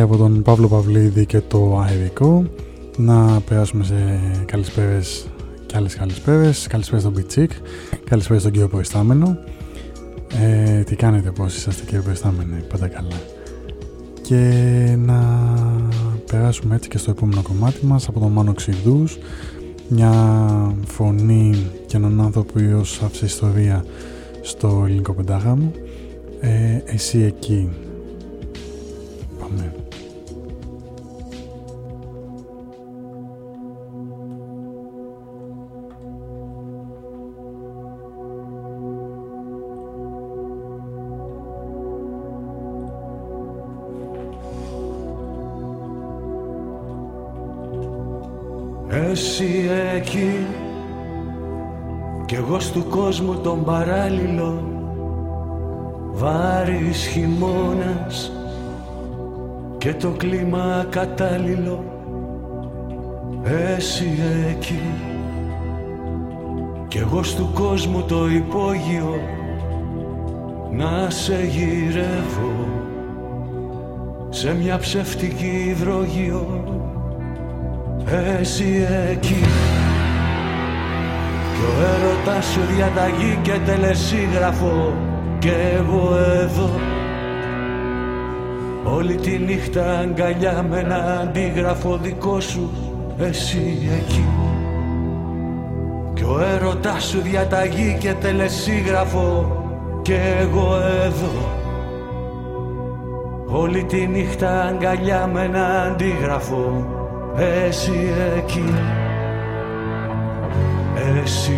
από τον Παύλο Παυλίδη και το αερικό να περάσουμε σε καλησπέρες και άλλες καλησπέρες. Καλησπέρες στον Πιτσίκ καλησπέρες στον κύριο Προϊστάμενο. Ε, τι κάνετε πως είσαστε κύριε Προϊστάμενο πάντα καλά. Και να περάσουμε έτσι και στο επόμενο κομμάτι μας από τον Μάνο Ξηρδούς. Μια φωνή και έναν άνθρωπο που άφησε ιστορία στο ελληνικό πεντάγραμμο. Ε, εσύ εκεί εκεί. Κι εγώ στου κόσμου τον παράλληλο Βάρης χειμώνας. Και το κλίμα κατάλληλο Εσύ εκεί. Κι εγώ στου κόσμου το υπόγειο να σε γυρεύω. Σε μια ψευτική υδρόγειο εσύ εκεί. Κι ο έρωτας σου διαταγή και τελεσίγραφο. Και εγώ εδώ. Όλη τη νύχτα αγκαλιά με ένα αντίγραφο δικό σου. Εσύ εκεί. Κι ο έρωτας σου διαταγή και τελεσίγραφο. Και εγώ εδώ. Όλη τη νύχτα αγκαλιά με ένα αντίγραφο εσύ εκεί εσύ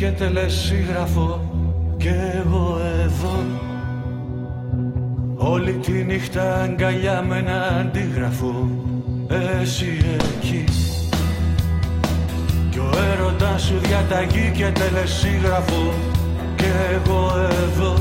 και τελεσίγραφο Κι εγώ εδώ. Όλη τη νύχτα αγκαλιά με ένα αντίγραφο Εσύ εκεί. Κι ο έρωτας σου διαταγή και τελεσίγραφο Κι εγώ εδώ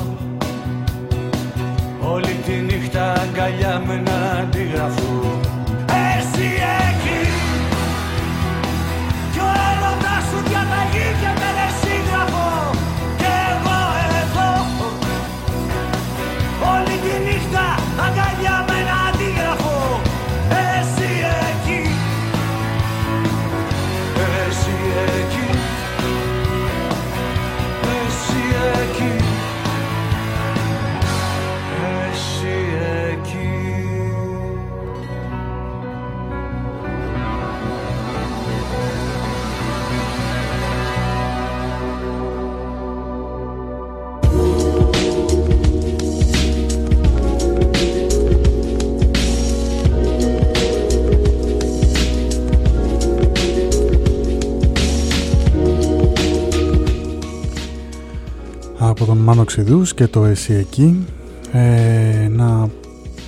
τον Μάνο Ξηδούς και το «Εσύ εκεί». Ε, να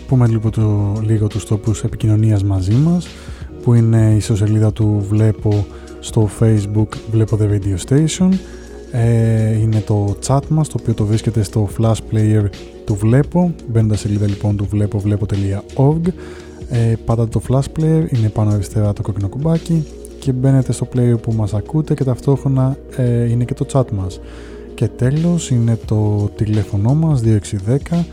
πούμε λίγο, το, λίγο τους τόπους επικοινωνίας μαζί μας που είναι η ιστοσελίδα του Βλέπω στο facebook Βλέπω The Radio Station ε, είναι το chat μας το οποίο το βρίσκεται στο flash player του Βλέπω μπαίνοντας σελίδα λοιπόν του βλέπω βλέπω.org Ε, πάντα το flash player είναι πάνω αριστερά το κόκκινο κουμπάκι και μπαίνετε στο player που μας ακούτε και ταυτόχρονα ε, είναι και το chat μας. Και τέλος είναι το τηλέφωνο μας 2610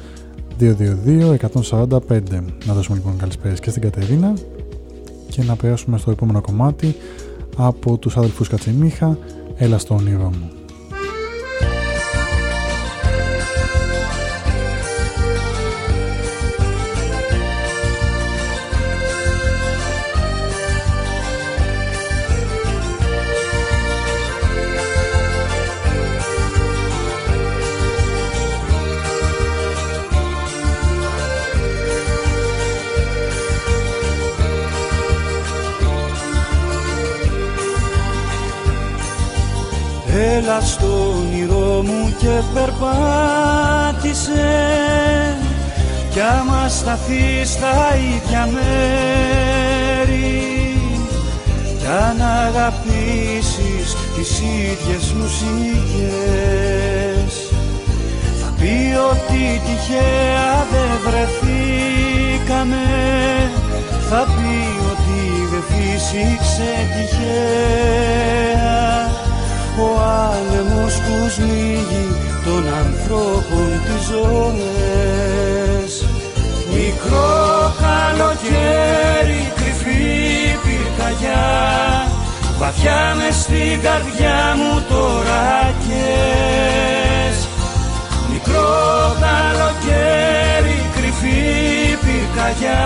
222 145. Να δώσουμε λοιπόν καλησπέρες και στην Κατερίνα και να περάσουμε στο επόμενο κομμάτι από τους αδελφούς Κατσιμίχα «Έλα στο όνειρό μου». Έλα στο όνειρό μου και περπάτησε. Κι άμα σταθεί στα ίδια μέρη κι αν αγαπήσεις τις ίδιες μουσικές θα πει ότι τυχαία δεν βρεθήκαμε. Θα πει ότι δεν φύσηξε τυχαία ο άνεμος που σμίγει των ανθρώπων τις ζωές Μικρό καλοκαίρι κρυφή πυρκαγιά βαθιά μες στην καρδιά μου τώρα Μικρό καλοκαίρι κρυφή πυρκαγιά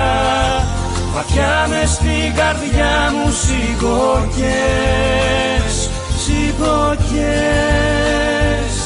βαθιά μες στην καρδιά μου σιγοκές σιγοκές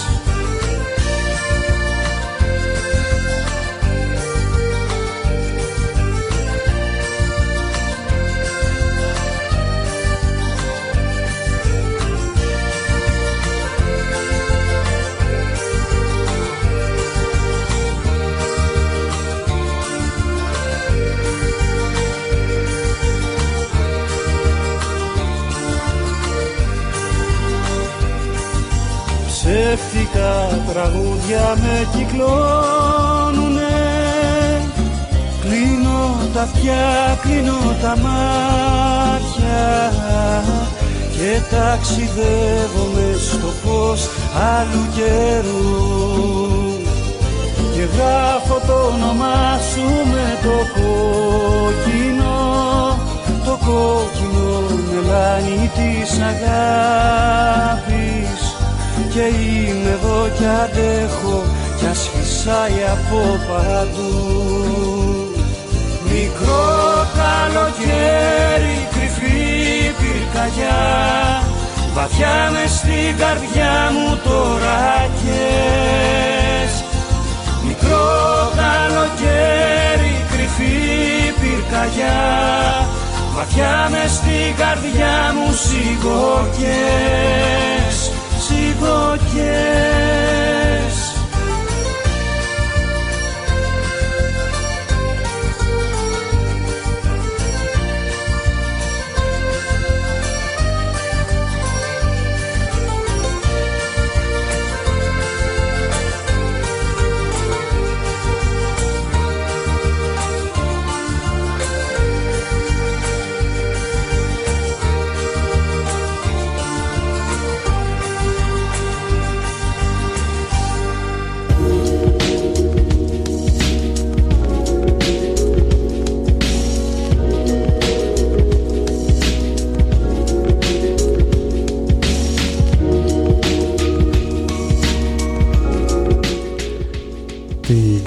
ψεύτικα τραγούδια με κυκλώνουνε. Κλείνω τα αυτιά, κλείνω τα μάτια και ταξιδεύομαι στο φως άλλου καιρού. Και γράφω το όνομά σου με το κόκκινο. Το κόκκινο μελάνι της αγάπης και είμαι εδώ κι αντέχω κι ας φυσάει από παντού. Μικρό καλοκαίρι κρυφή πυρκαγιά βαθιά μες στην καρδιά μου τώρα Μικρό καλοκαίρι κρυφή πυρκαγιά βαθιά μες στην καρδιά μου δίκες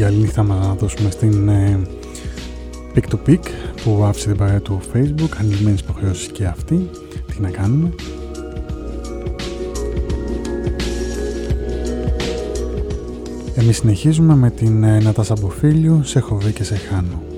σιγοκές σιγοκές θα να δώσουμε στην ε, Pick to Pick που άφησε την παρέα του Facebook. Ανηλυμένες υποχρεώσεις και αυτή τι να κάνουμε. Εμείς συνεχίζουμε με την ε, Νατάσα Μποφίλιου σε χοβή και σε χάνω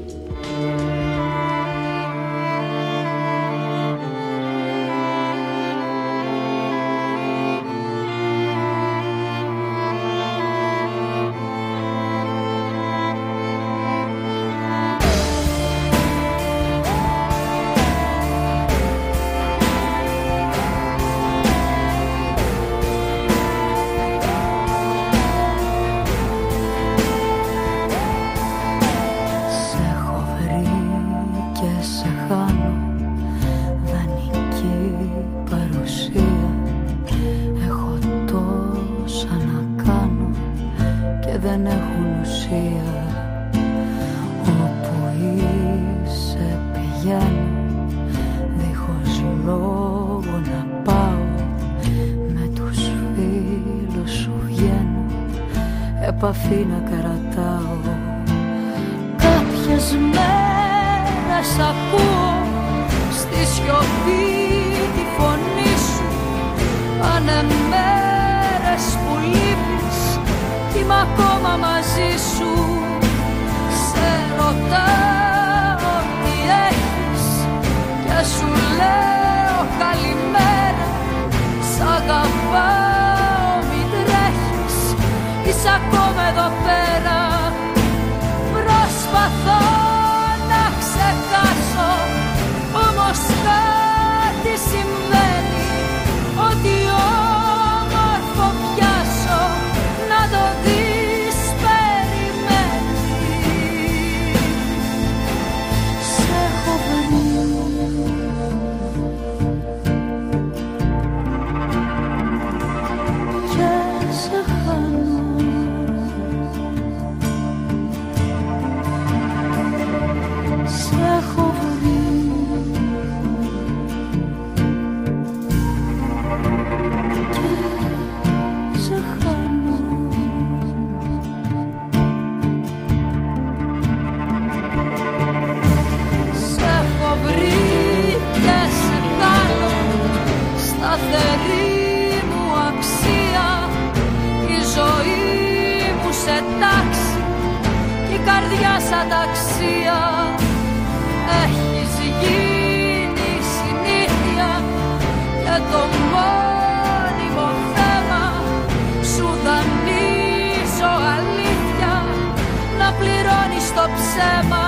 summer.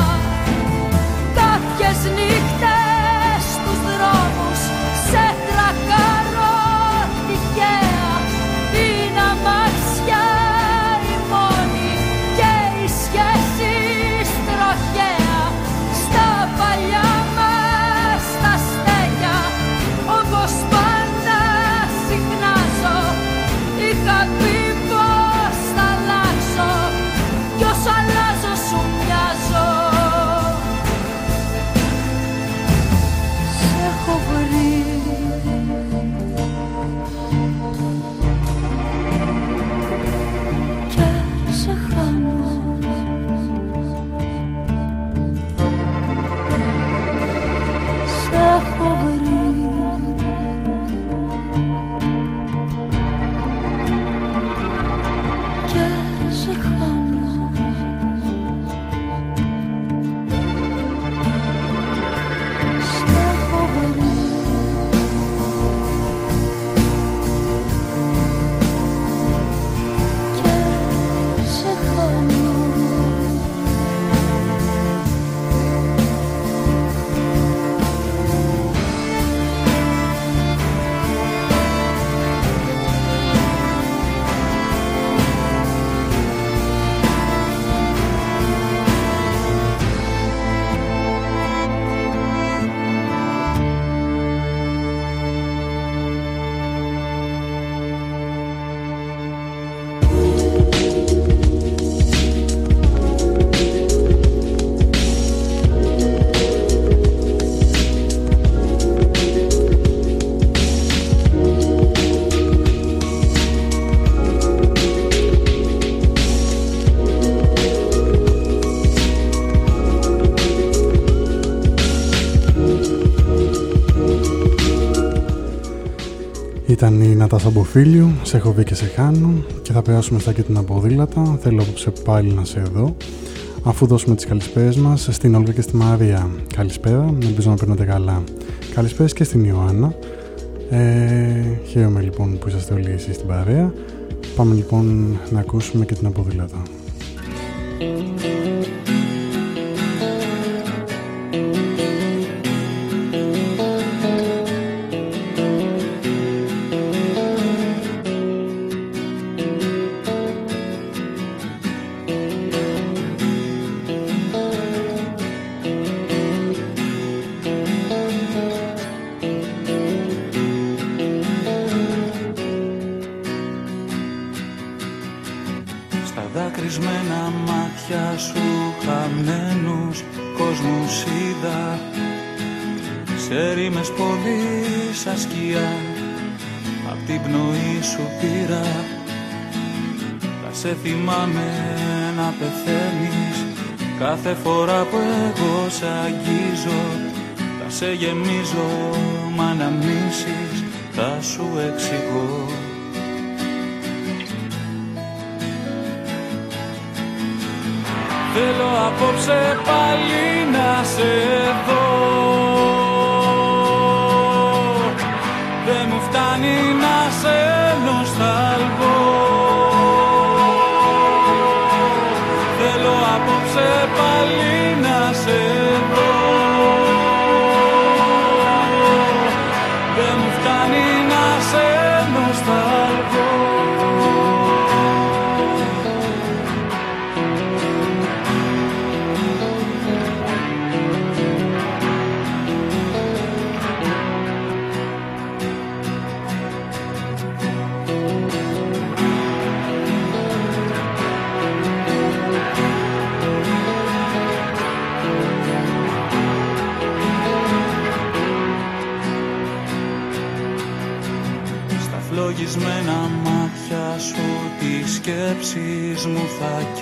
Ήταν η Νατάσα Μποφίλιου, σε έχω και σε χάνω και θα περάσουμε στα και την αποδήλατα, θέλω απόψε πάλι να σε εδώ αφού δώσουμε τις καλησπέρες μας στην Όλγα και στη Μαρία. Καλησπέρα, ελπίζω να περνάτε καλά. Καλησπέρες και στην Ιωάννα. Ε, χαίρομαι λοιπόν που είσαστε όλοι εσείς στην παρέα. Πάμε λοιπόν να ακούσουμε και την αποδήλατα. Θυμάμαι να πεθαίνεις. Κάθε φορά που εγώ σ' αγγίζω Θα σε γεμίζω μα να μίσεις Θα σου εξηγώ. Θέλω απόψε πάλι να σε δω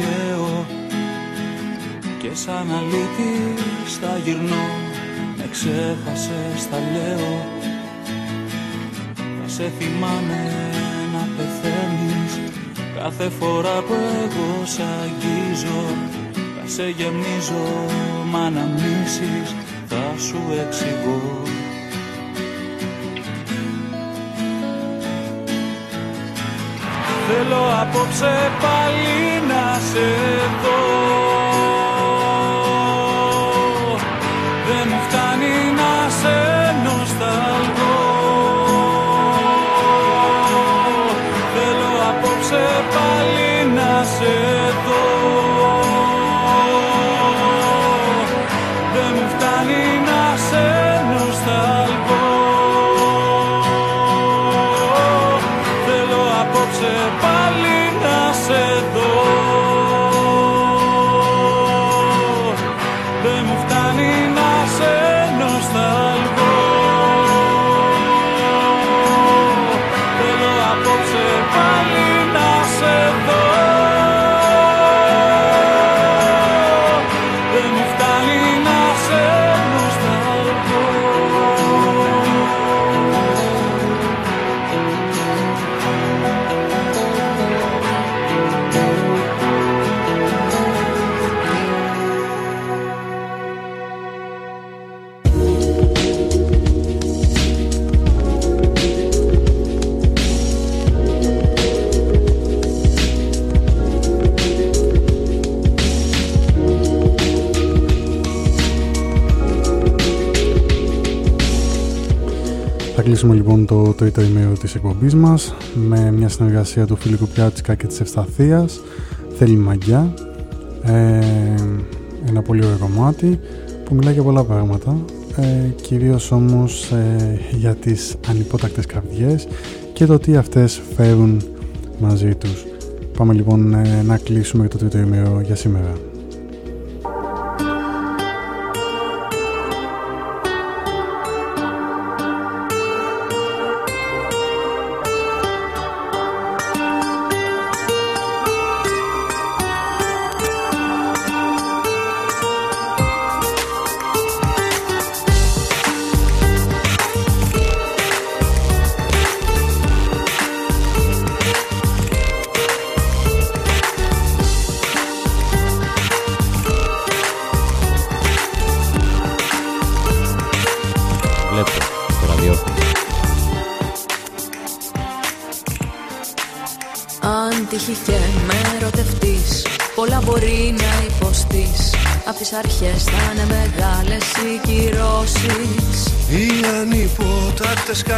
θα καίω Και σαν αλήτης θα γυρνώ Με ξέχασες τα λέω. Θα σε θυμάμαι να πεθαίνεις Κάθε φορά που εγώ σ' αγγίζω. Θα σε γεμίζω μα να μίσεις Θα σου εξηγώ Θέλω απόψε πάλι να σε δω Θα κλείσουμε λοιπόν το τρίτο ημέρο της εκπομπής μας με μια συνεργασία του Φίλιππου Πιάτσικα και της Ευσταθίας Θέλει μαγιά. Ε, ένα πολύ ωραίο κομμάτι που μιλάει για πολλά πράγματα. Ε, κυρίως όμως ε, για τις ανυπότακτες καρδιές και το τι αυτές φέρουν μαζί τους. Πάμε λοιπόν ε, να κλείσουμε το τρίτο ημέρο για σήμερα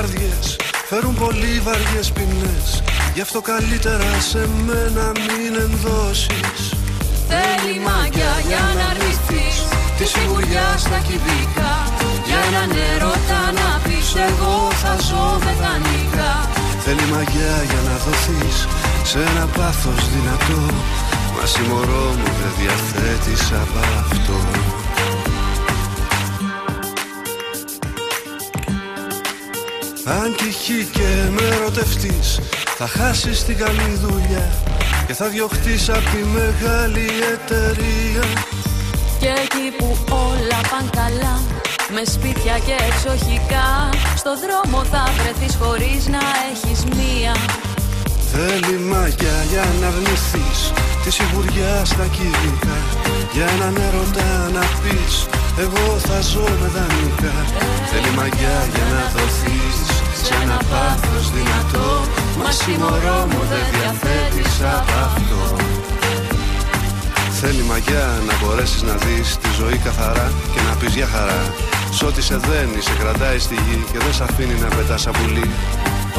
καρδιές φέρουν πολύ βαριές ποινές. Γι' αυτό καλύτερα σε μένα μην ενδώσεις. Θέλει μαγιά για να ρυθείς Τη σιγουριά στα κυβικά. Για έναν έρωτα να πεις Εγώ θα ζω μηχανικά Θέλει μαγιά για να δοθείς σε ένα πάθος δυνατό. Συμμορώ μου δεν διαθέτεις απ' αυτό Αν τυχεί και με ερωτευτείς Θα χάσεις την καλή δουλειά Και θα διωχτείς απ' τη μεγάλη εταιρεία. Και εκεί που όλα πάνε καλά με σπίτια και εξοχικά Στο δρόμο θα βρεθείς χωρίς να έχεις μία. Θέλει μαγιά για να αρνηθείς Τη σιγουριά στα κυρικά Για έναν έρωτα να πεις Εγώ θα ζω με δανεικά. Θέλει μαγιά για να δοθείς Σε ένα πάθος δυνατό Μα συμμορώ μου δεν διαθέτεις απ' αυτό. Θέλει μαγιά να μπορέσεις να δεις τη ζωή καθαρά Και να πεις για χαρά Σ' ό,τι σε δένει, σε κρατάει στη γη Και δεν σε αφήνει να πετάς σαν πουλί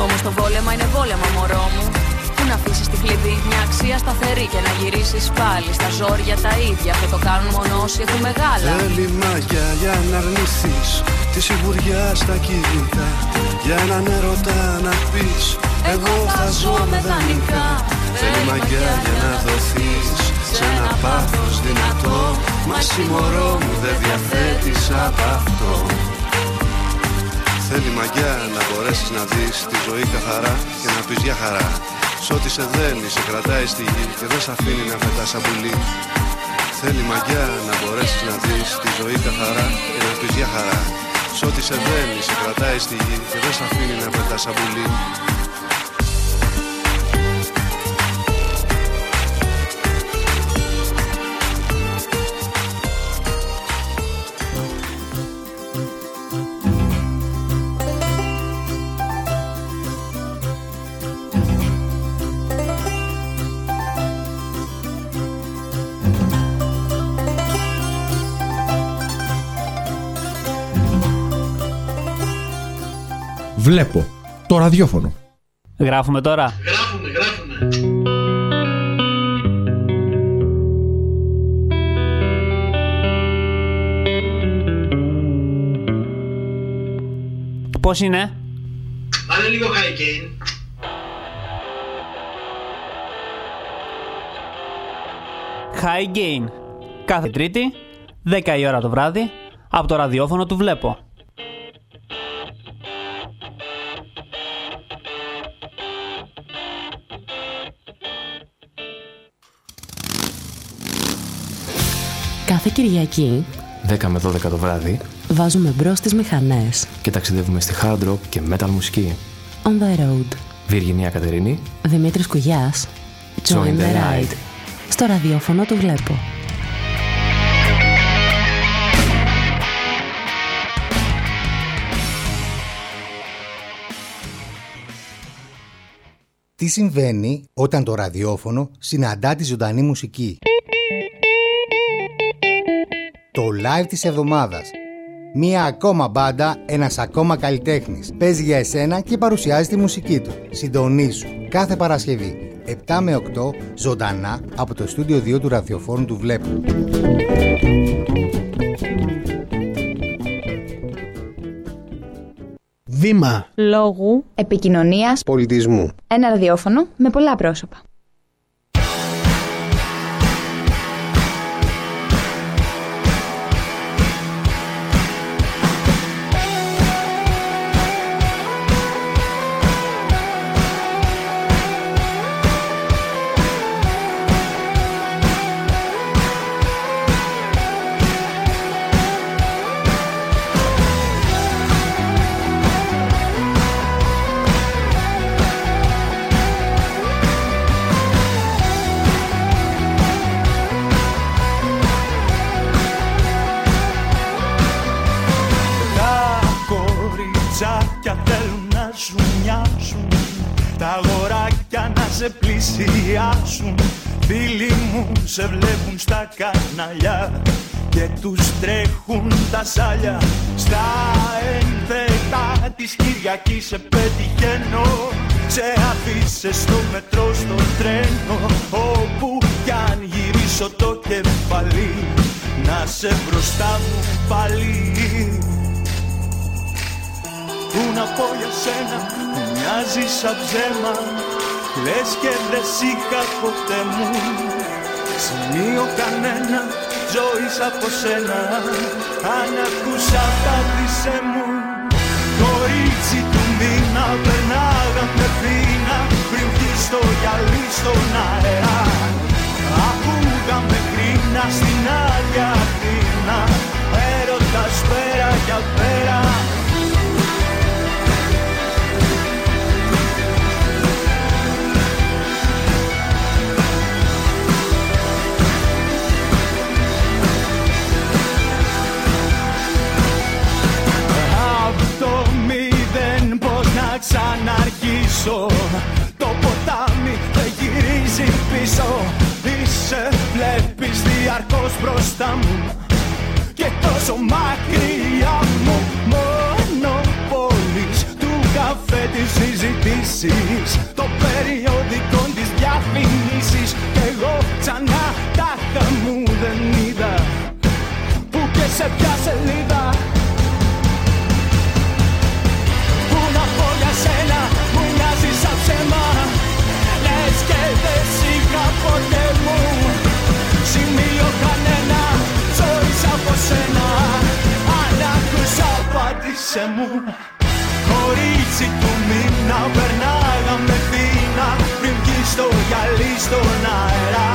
Όμως το βόλεμα είναι βόλεμα μωρό μου. Πού να αφήσεις τη κλειδί μια αξία σταθερή Και να γυρίσεις πάλι στα ζόρια τα ίδια Αυτό το κάνουν μόνο όσοι έχουν μεγάλα. Θέλει μαγιά για να αρνηθείς Τη σιγουριά στα κινητά. Για έναν έρωτα να πεις Εγώ θα ζω με δανεικά. Θέλει μαγιά για να δοθείς σε ένα πάθος δυνατό. Μα συμμορώ μου δεν διαθέτεις απ' αυτό. Θέλει μαγιά να μπορέσεις να δεις τη ζωή καθαρά Και να πεις για χαρά Σ' ό,τι σε δένει, σε κρατάει στη γη Και δεν σε αφήνει να πετάς σαν πουλί Θέλει μαγιά να μπορέσεις να δεις τη ζωή καθαρά Και να πεις για χαρά Σ' ό,τι σε δένει, σε κρατάει στη γη Και δεν σε αφήνει να πετάς σαν πουλί Βλέπω το ραδιόφωνο. Γράφουμε τώρα. Γράφουμε, γράφουμε. Πώς είναι; Βάλε λίγο high gain. High Gain. Κάθε Τρίτη, 10 η ώρα το βράδυ, από το ραδιόφωνο του Βλέπω. Κυριακή 10 με 12 το βράδυ βάζουμε μπρος τις μηχανές. και ταξιδεύουμε στη hard rock και metal μουσική. On the road. Βιργινία Κατερίνη, Δημήτρης Κουγιάς. Join the ride. Στο ραδιόφωνο του Βλέπω. Τι συμβαίνει όταν το ραδιόφωνο συναντά τη ζωντανή μουσική; Το live της εβδομάδας. Μία ακόμα μπάντα, ένας ακόμα καλλιτέχνης. Παίζει για εσένα και παρουσιάζει τη μουσική του. Συντονίσου κάθε Παρασκευή 7 με 8 ζωντανά από το στούντιο 2 του ραδιοφόρου του Βλέπου. Βήμα Λόγου. Επικοινωνίας. πολιτισμού. Ένα ραδιόφωνο με πολλά πρόσωπα. Σε βλέπουν στα καναλιά Και τους τρέχουν τα σάλια. Στα ένθετα της Κυριακής σε πετυχαίνω Σε αφήσεις στο μετρό, στο τρένο Όπου κι αν γυρίσω το κεφαλί Να σε μπροστά μου πάλι. Πού να πω για σένα που μοιάζεις σαν ψέμα Λες και δεν σ' είχα ποτέ μου σημείο κανένα ζωής από σένα. Αν ακούσα απάντησέ μου Κορίτσι του μήνα περνάγαμε φίνα Πριν βγεις στο γυαλί στον αέρα. Ακούγαμε κρίνα στην άδεια Αθήνα Έρωτας πέρα για πέρα ξαναρχίσω Το ποτάμι δεν γυρίζει πίσω. Είσαι βλέπεις διαρκώς μπροστά μου. Και τόσο μακριά μου Μόνο πόλεις του καφέ τις συζητήσεις. Το περιοδικό της διαφημίσεις. Κι εγώ ξανά τάχα μου δεν είδα. Που και σε ποια σελίδα. Πού να πω για σένα, μου μοιάζει σαν ψέμα Λες και δεν σ' είχα ποτέ μου. Σημείο κανένα, ζωής από σένα. Αν άκουσα απάντησέ μου. Κορίτσι του μήνα περνάγαμε φίνα Πριν βγει στο γυαλί στον αέρα.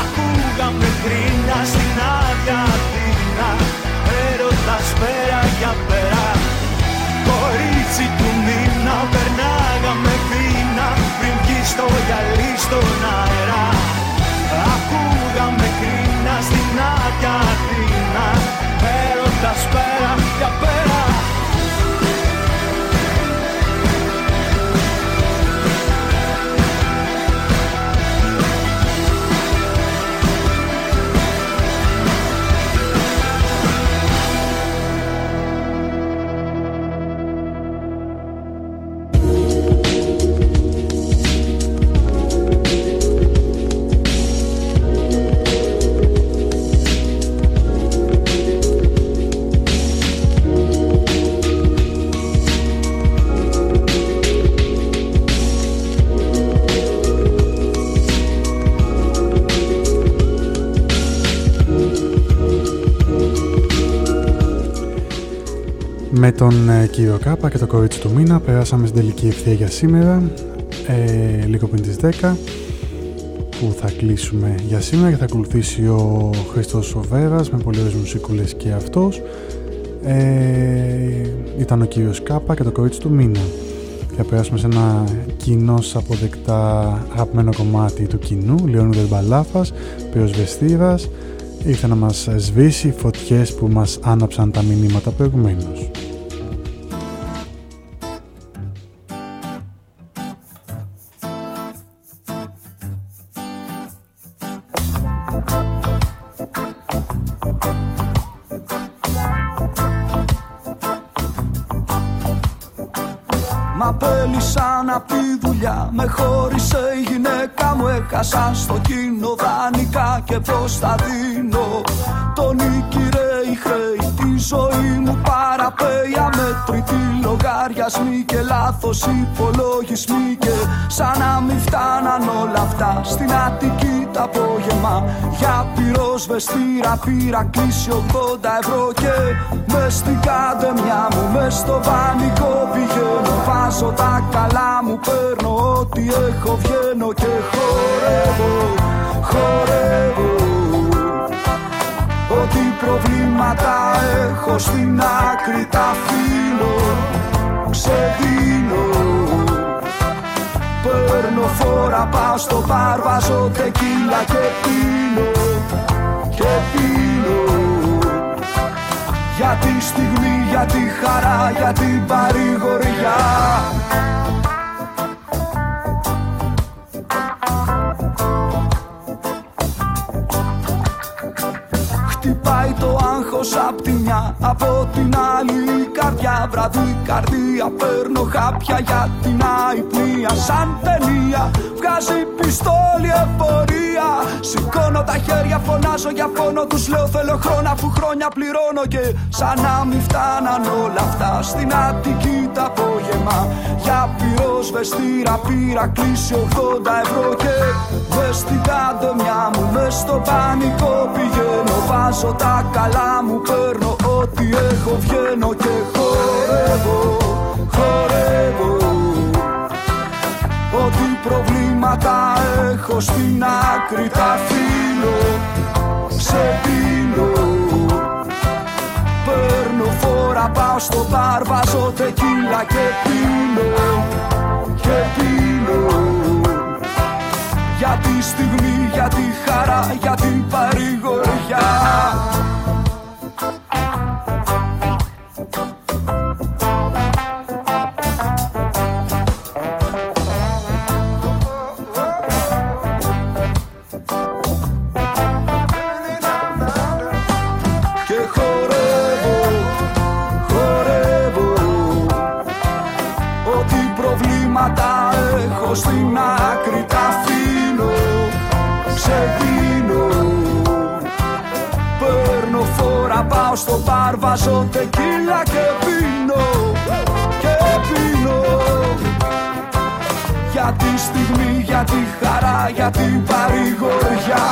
Ακούγαμε κρίνα στην άδεια στο γυαλί στον αέρα Με τον ε, κύριο Κάπα και το κορίτσι του μήνα περάσαμε στην τελική ευθεία για σήμερα, ε, λίγο πριν τις 10 που θα κλείσουμε για σήμερα και θα ακολουθήσει ο Χριστός Σοβέρας με πολλές μουσικούλες και αυτός ε, ήταν ο κύριος Κάπα και το κορίτσι του μήνα θα περάσουμε σε ένα κοινό αποδεκτά αγαπημένο κομμάτι του κοινού Λεωνίδας Μπαλάφας, πυροσβεστήρας ήρθε να μας σβήσει φωτιές που μας άναψαν τα μηνύματα προηγουμένως. Δανεικά Και πώς θα δίνω Τον νίκηρε η χρέη Τη ζωή μου παραπέει Αμέτρητη λογαριασμοί Και λάθος υπολογισμοί Και σαν να μην φτάναν όλα αυτά Στην Αττική τα απόγευμα. Για πυροσβεστήρα πήρα κλείσει 80 ευρώ Και μες στην καντεμιά μου Μες στο βανικό πηγαίνω. Βάζω τα καλά μου Παίρνω ό,τι έχω βγαίνω Και χορεύω Χορεύω Ό,τι προβλήματα έχω στην άκρη τα αφήνω Ξεδίνω. Παίρνω φόρα πάω στο μπαρ Βάζω τεκίλα και πίνω Και πίνω. Για τη στιγμή, για τη χαρά, για την παρηγοριά το άγχος απ' τη μια Από την άλλη η καρδιά Βραδύ καρδία. Παίρνω χάπια Για την αϊπνία σαν ταινία Βγάζει πιστόλι εφορία Σηκώνω τα χέρια φωνάζω για πόνο Τους λέω θέλω χρόνο αφού χρόνια πληρώνω Και σαν να μην φτάναν όλα αυτά Στην Αττική τα απόγευμα. Για πυροσβεστήρα πήρα κλείσει 80 ευρώ. Και μες στην καντεμιά μου μες στο πανικό πηγαίνω. Βάζω τα καλά μου παίρνω Ό,τι έχω βγαίνω και χορεύω Χορεύω προβλήματα έχω στην άκρη τα αφήνω Ξεπίνω Παίρνω φόρα πάω στο μπαρ Βάζω τεκίλα και πίνω Και πίνω. Για τη στιγμή, για τη χαρά, για την παρηγοριά πάω στο μπαρ, βάζω τεκίλα και πίνω Και πίνω. Για τη στιγμή, για τη χαρά, για την παρηγοριά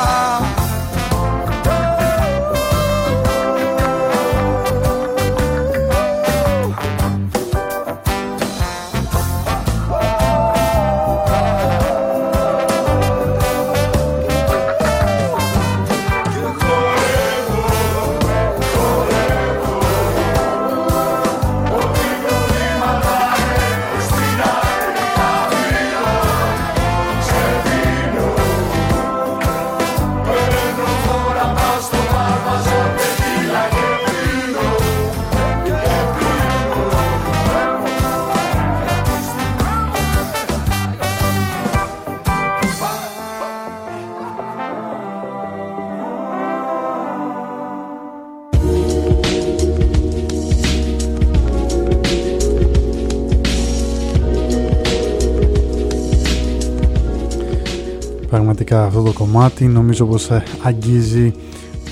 Πραγματικά αυτό το κομμάτι νομίζω πως ε, αγγίζει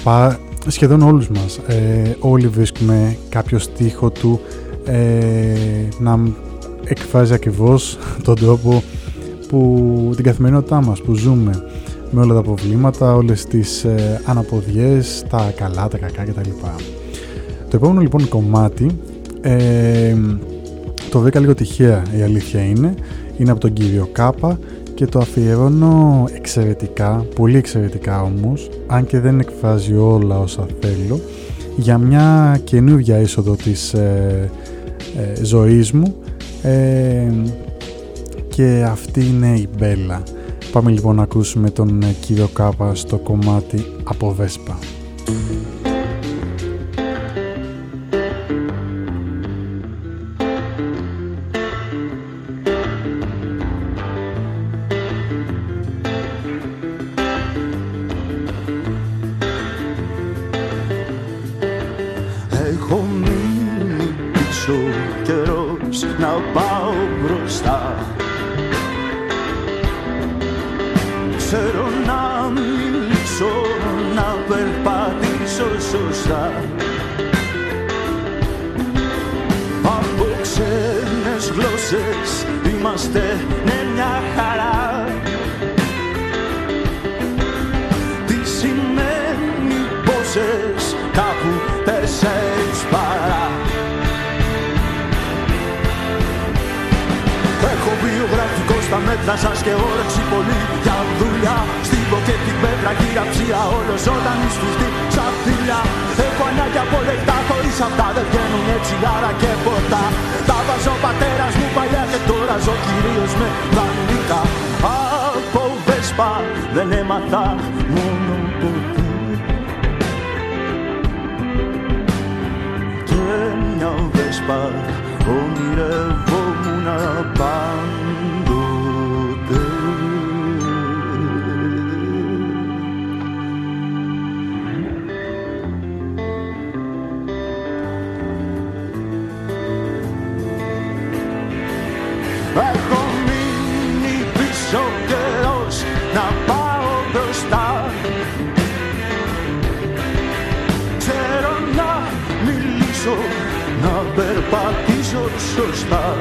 πα... σχεδόν όλους μας. Ε, όλοι βρίσκουμε κάποιο στίχο του ε, να εκφράζει ακριβώς τον τρόπο που την καθημερινότητά μας που ζούμε με όλα τα προβλήματα, όλες τις ε, αναποδιές, τα καλά, τα κακά κτλ. Το επόμενο λοιπόν κομμάτι ε, το βρήκα λίγο τυχαία η αλήθεια είναι είναι από τον κύριο Κάπα και το αφιερώνω εξαιρετικά, πολύ εξαιρετικά όμως αν και δεν εκφράζει όλα όσα θέλω για μια καινούργια είσοδο της ε, ε, ζωής μου. Ε, και αυτή είναι η Μπέλα. Πάμε λοιπόν να ακούσουμε τον ε, κύριο Κάπα στο κομμάτι από Βέσπα ονειρευόμουν πάντοτε. Έχω μείνει πίσω καιρός να πάω μπροστά Ξέρω να μιλήσω, να περπατήσω σωστά.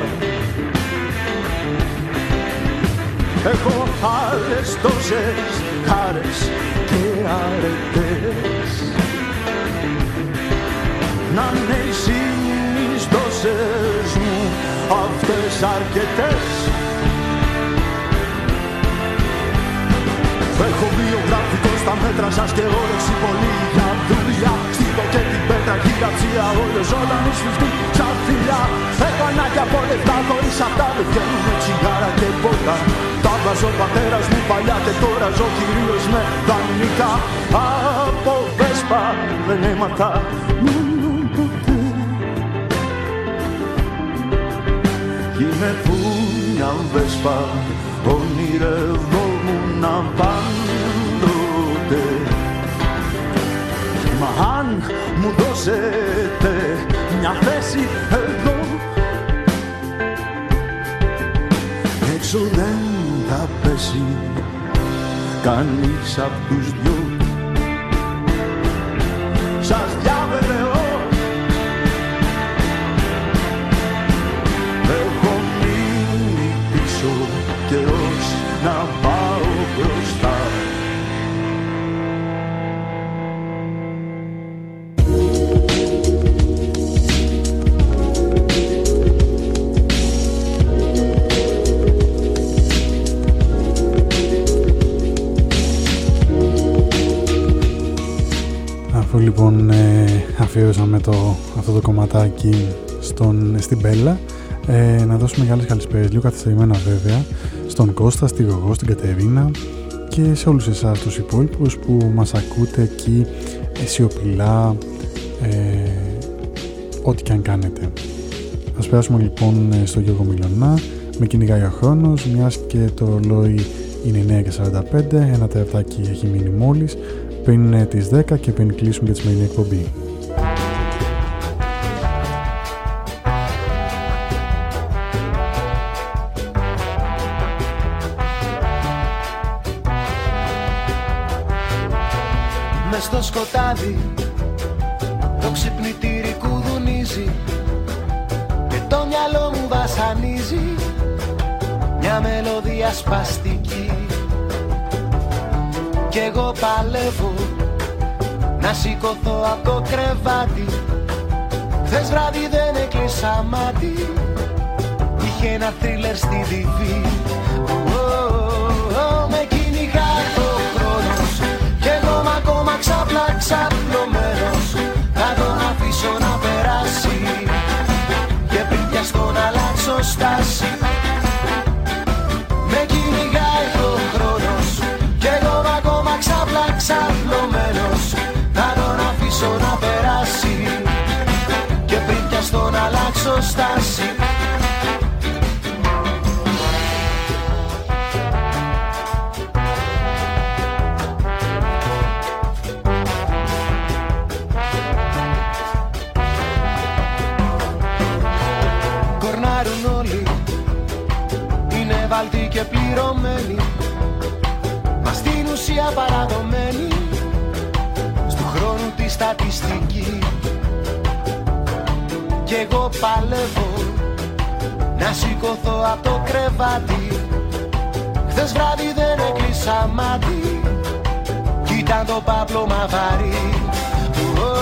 Έχω άλλες τόσες χάρες και αρετές. Να είναι οι συνιστώσεις μου αυτές αρκετές. Έχω βιογραφικό στα μέτρα σας και όρεξη πολύ για δουλειά Στείλω και την πέτρα ψία όλες όταν σφιχτή σαν φιλιά. Έχω ανάγκη από λεφτά χωρίς αυτά δεν βγαίνουν τσιγάρα και πότα Τα βάζω ο πατέρας μου παλιά και τώρα ζω κυρίως με δανεικά. Από βέσπα δεν έμαθα. Είμαι που μια βέσπα ονειρευόμουν πάντοτε αν μου δώσετε μια θέση εδώ. Έξω δεν θα πέσει κανείς απ' τους το, αυτό το κομματάκι στον, στην Μπέλα ε, να δώσουμε μεγάλες καλησπέρες, λίγο καθυστερημένα βέβαια στον Κώστα, στη Γογό, στην Κατερίνα και σε όλους εσάς τους υπόλοιπους που μας ακούτε εκεί σιωπηλά ε, ό,τι και αν κάνετε. Ας περάσουμε λοιπόν στο Γιώργο Μιλωνά με κυνηγάει ο χρόνος μιας και το ρολόι είναι 9.45 ένα τερατάκι έχει μείνει μόλις πριν είναι τις 10 και πριν κλείσουμε για τη σημερινή εκπομπή. Σκοτάδι το ξυπνητήρι κουδουνίζει και το μυαλό μου βασανίζει. Μια μελωδία σπαστική. Κι εγώ παλεύω να σηκωθώ από το κρεβάτι. Χθες βράδυ δεν έκλεισα μάτι. Είχε ένα θρίλερ στη διβή ακόμα ξαπλά ξαπλωμένος Θα τον αφήσω να περάσει. Και πριν πιαστώ να αλλάξω στάση. Με κυνηγάει ο χρόνος. Κι εγώ μ' ακόμα ξαπλά ξαπλωμένος Θα τον αφήσω να περάσει. Και πριν πιαστώ να αλλάξω στάση Είναι βάλτοι και πληρωμένοι Μας στην ουσία παραδομένοι Στου χρόνου τη στατιστική. Κι εγώ παλεύω Να σηκωθώ από το κρεβάτι. Χθες βράδυ δεν έκλεισα μάτι Κι ήταν το πάπλο μαβαρί Ω, ω,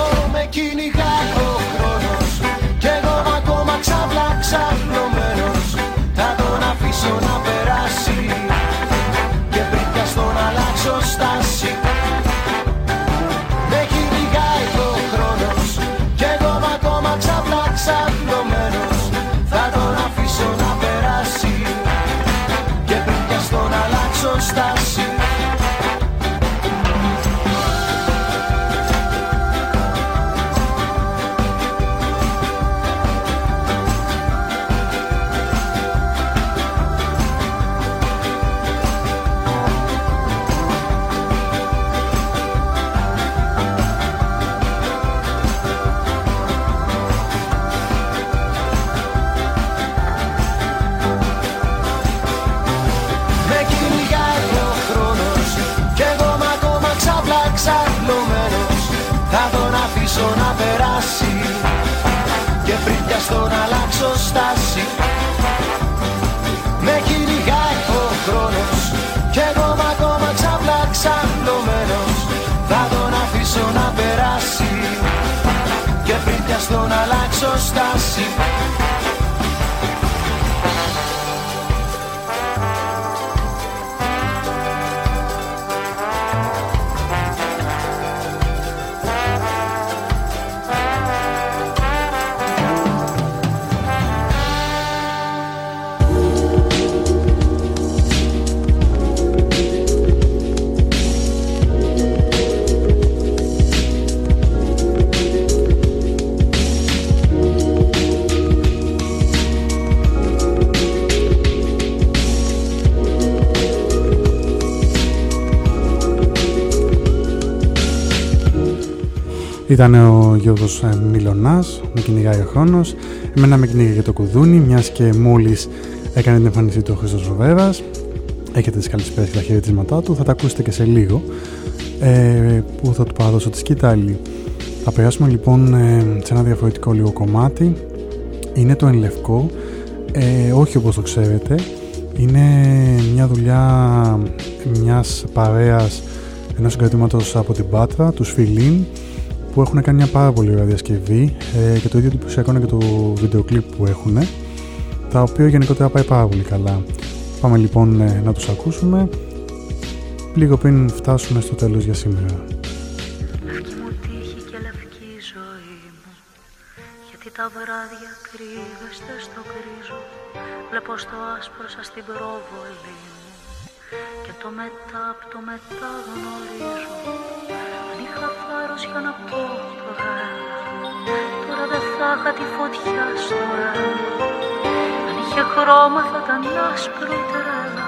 ω, Με κυνηγάει ο χρόνος Κι εγώ μ' ακόμα ξαπλά ξαπλωμένος να αλλάξω στάση Και πριν πιαστώ να αλλάξω στάση. Με κυνηγάει ο χρόνος Κι εγώ μ' ακόμα ξαπλά ξαπλωμένος απλωμένος Θα τον αφήσω να περάσει Και πριν πιαστώ να αλλάξω στάση Ήταν ο Γιώργος ε, Μιλωνάς, με κυνηγάει ο χρόνος. Εμένα με κυνηγάει για το κουδούνι, μιας και μόλις έκανε την εμφάνισή του ο Χρήστος Ροβέρας. Έχετε τις καλησπέρες και τα χαιρετίσματά του, θα τα ακούσετε και σε λίγο, ε, που θα του παραδώσω τη σκητάλη. Θα περάσουμε λοιπόν ε, σε ένα διαφορετικό λίγο κομμάτι. Είναι το ενλευκό, ε, όχι όπως το ξέρετε. Είναι μια δουλειά μιας παρέας ενός συγκρατήματος από την Πάτρα, του Σφιλίν, που έχουν κάνει μια πάρα πολύ ωραία διασκευή ε, και το ίδιο εντυπωσιακό είναι και το βίντεο κλιπ που έχουν τα οποία γενικότερα πάει πάρα πολύ καλά. Πάμε λοιπόν ε, να τους ακούσουμε λίγο πριν φτάσουμε στο τέλος για σήμερα. Λευκή μου τύχη και λευκή ζωή μου Γιατί τα βράδια κρύβεστε στο γκρίζο Βλέπω στο άσπρο σας την προβολή μου Και το μετά από το μετά γνωρίζω θάρρος για να πω το ένα Τώρα δεν θα είχα τη φωτιά στο αίμα Αν είχε χρώμα θα ήταν άσπρο τρέλα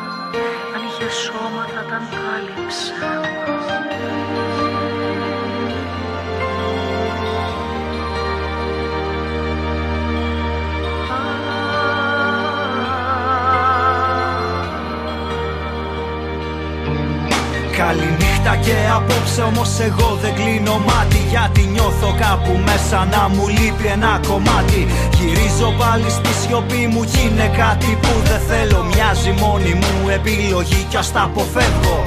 Αν είχε σώμα θα ήταν πάλι ψέμα Καληνύχτα και απόψε όμως εγώ δεν κλείνω μάτι Γιατί νιώθω κάπου μέσα να μου λείπει ένα κομμάτι. Γυρίζω πάλι στη σιωπή μου γίνε κάτι που δεν θέλω. Μοιάζει μόνη μου επιλογή κι ας τα αποφεύγω.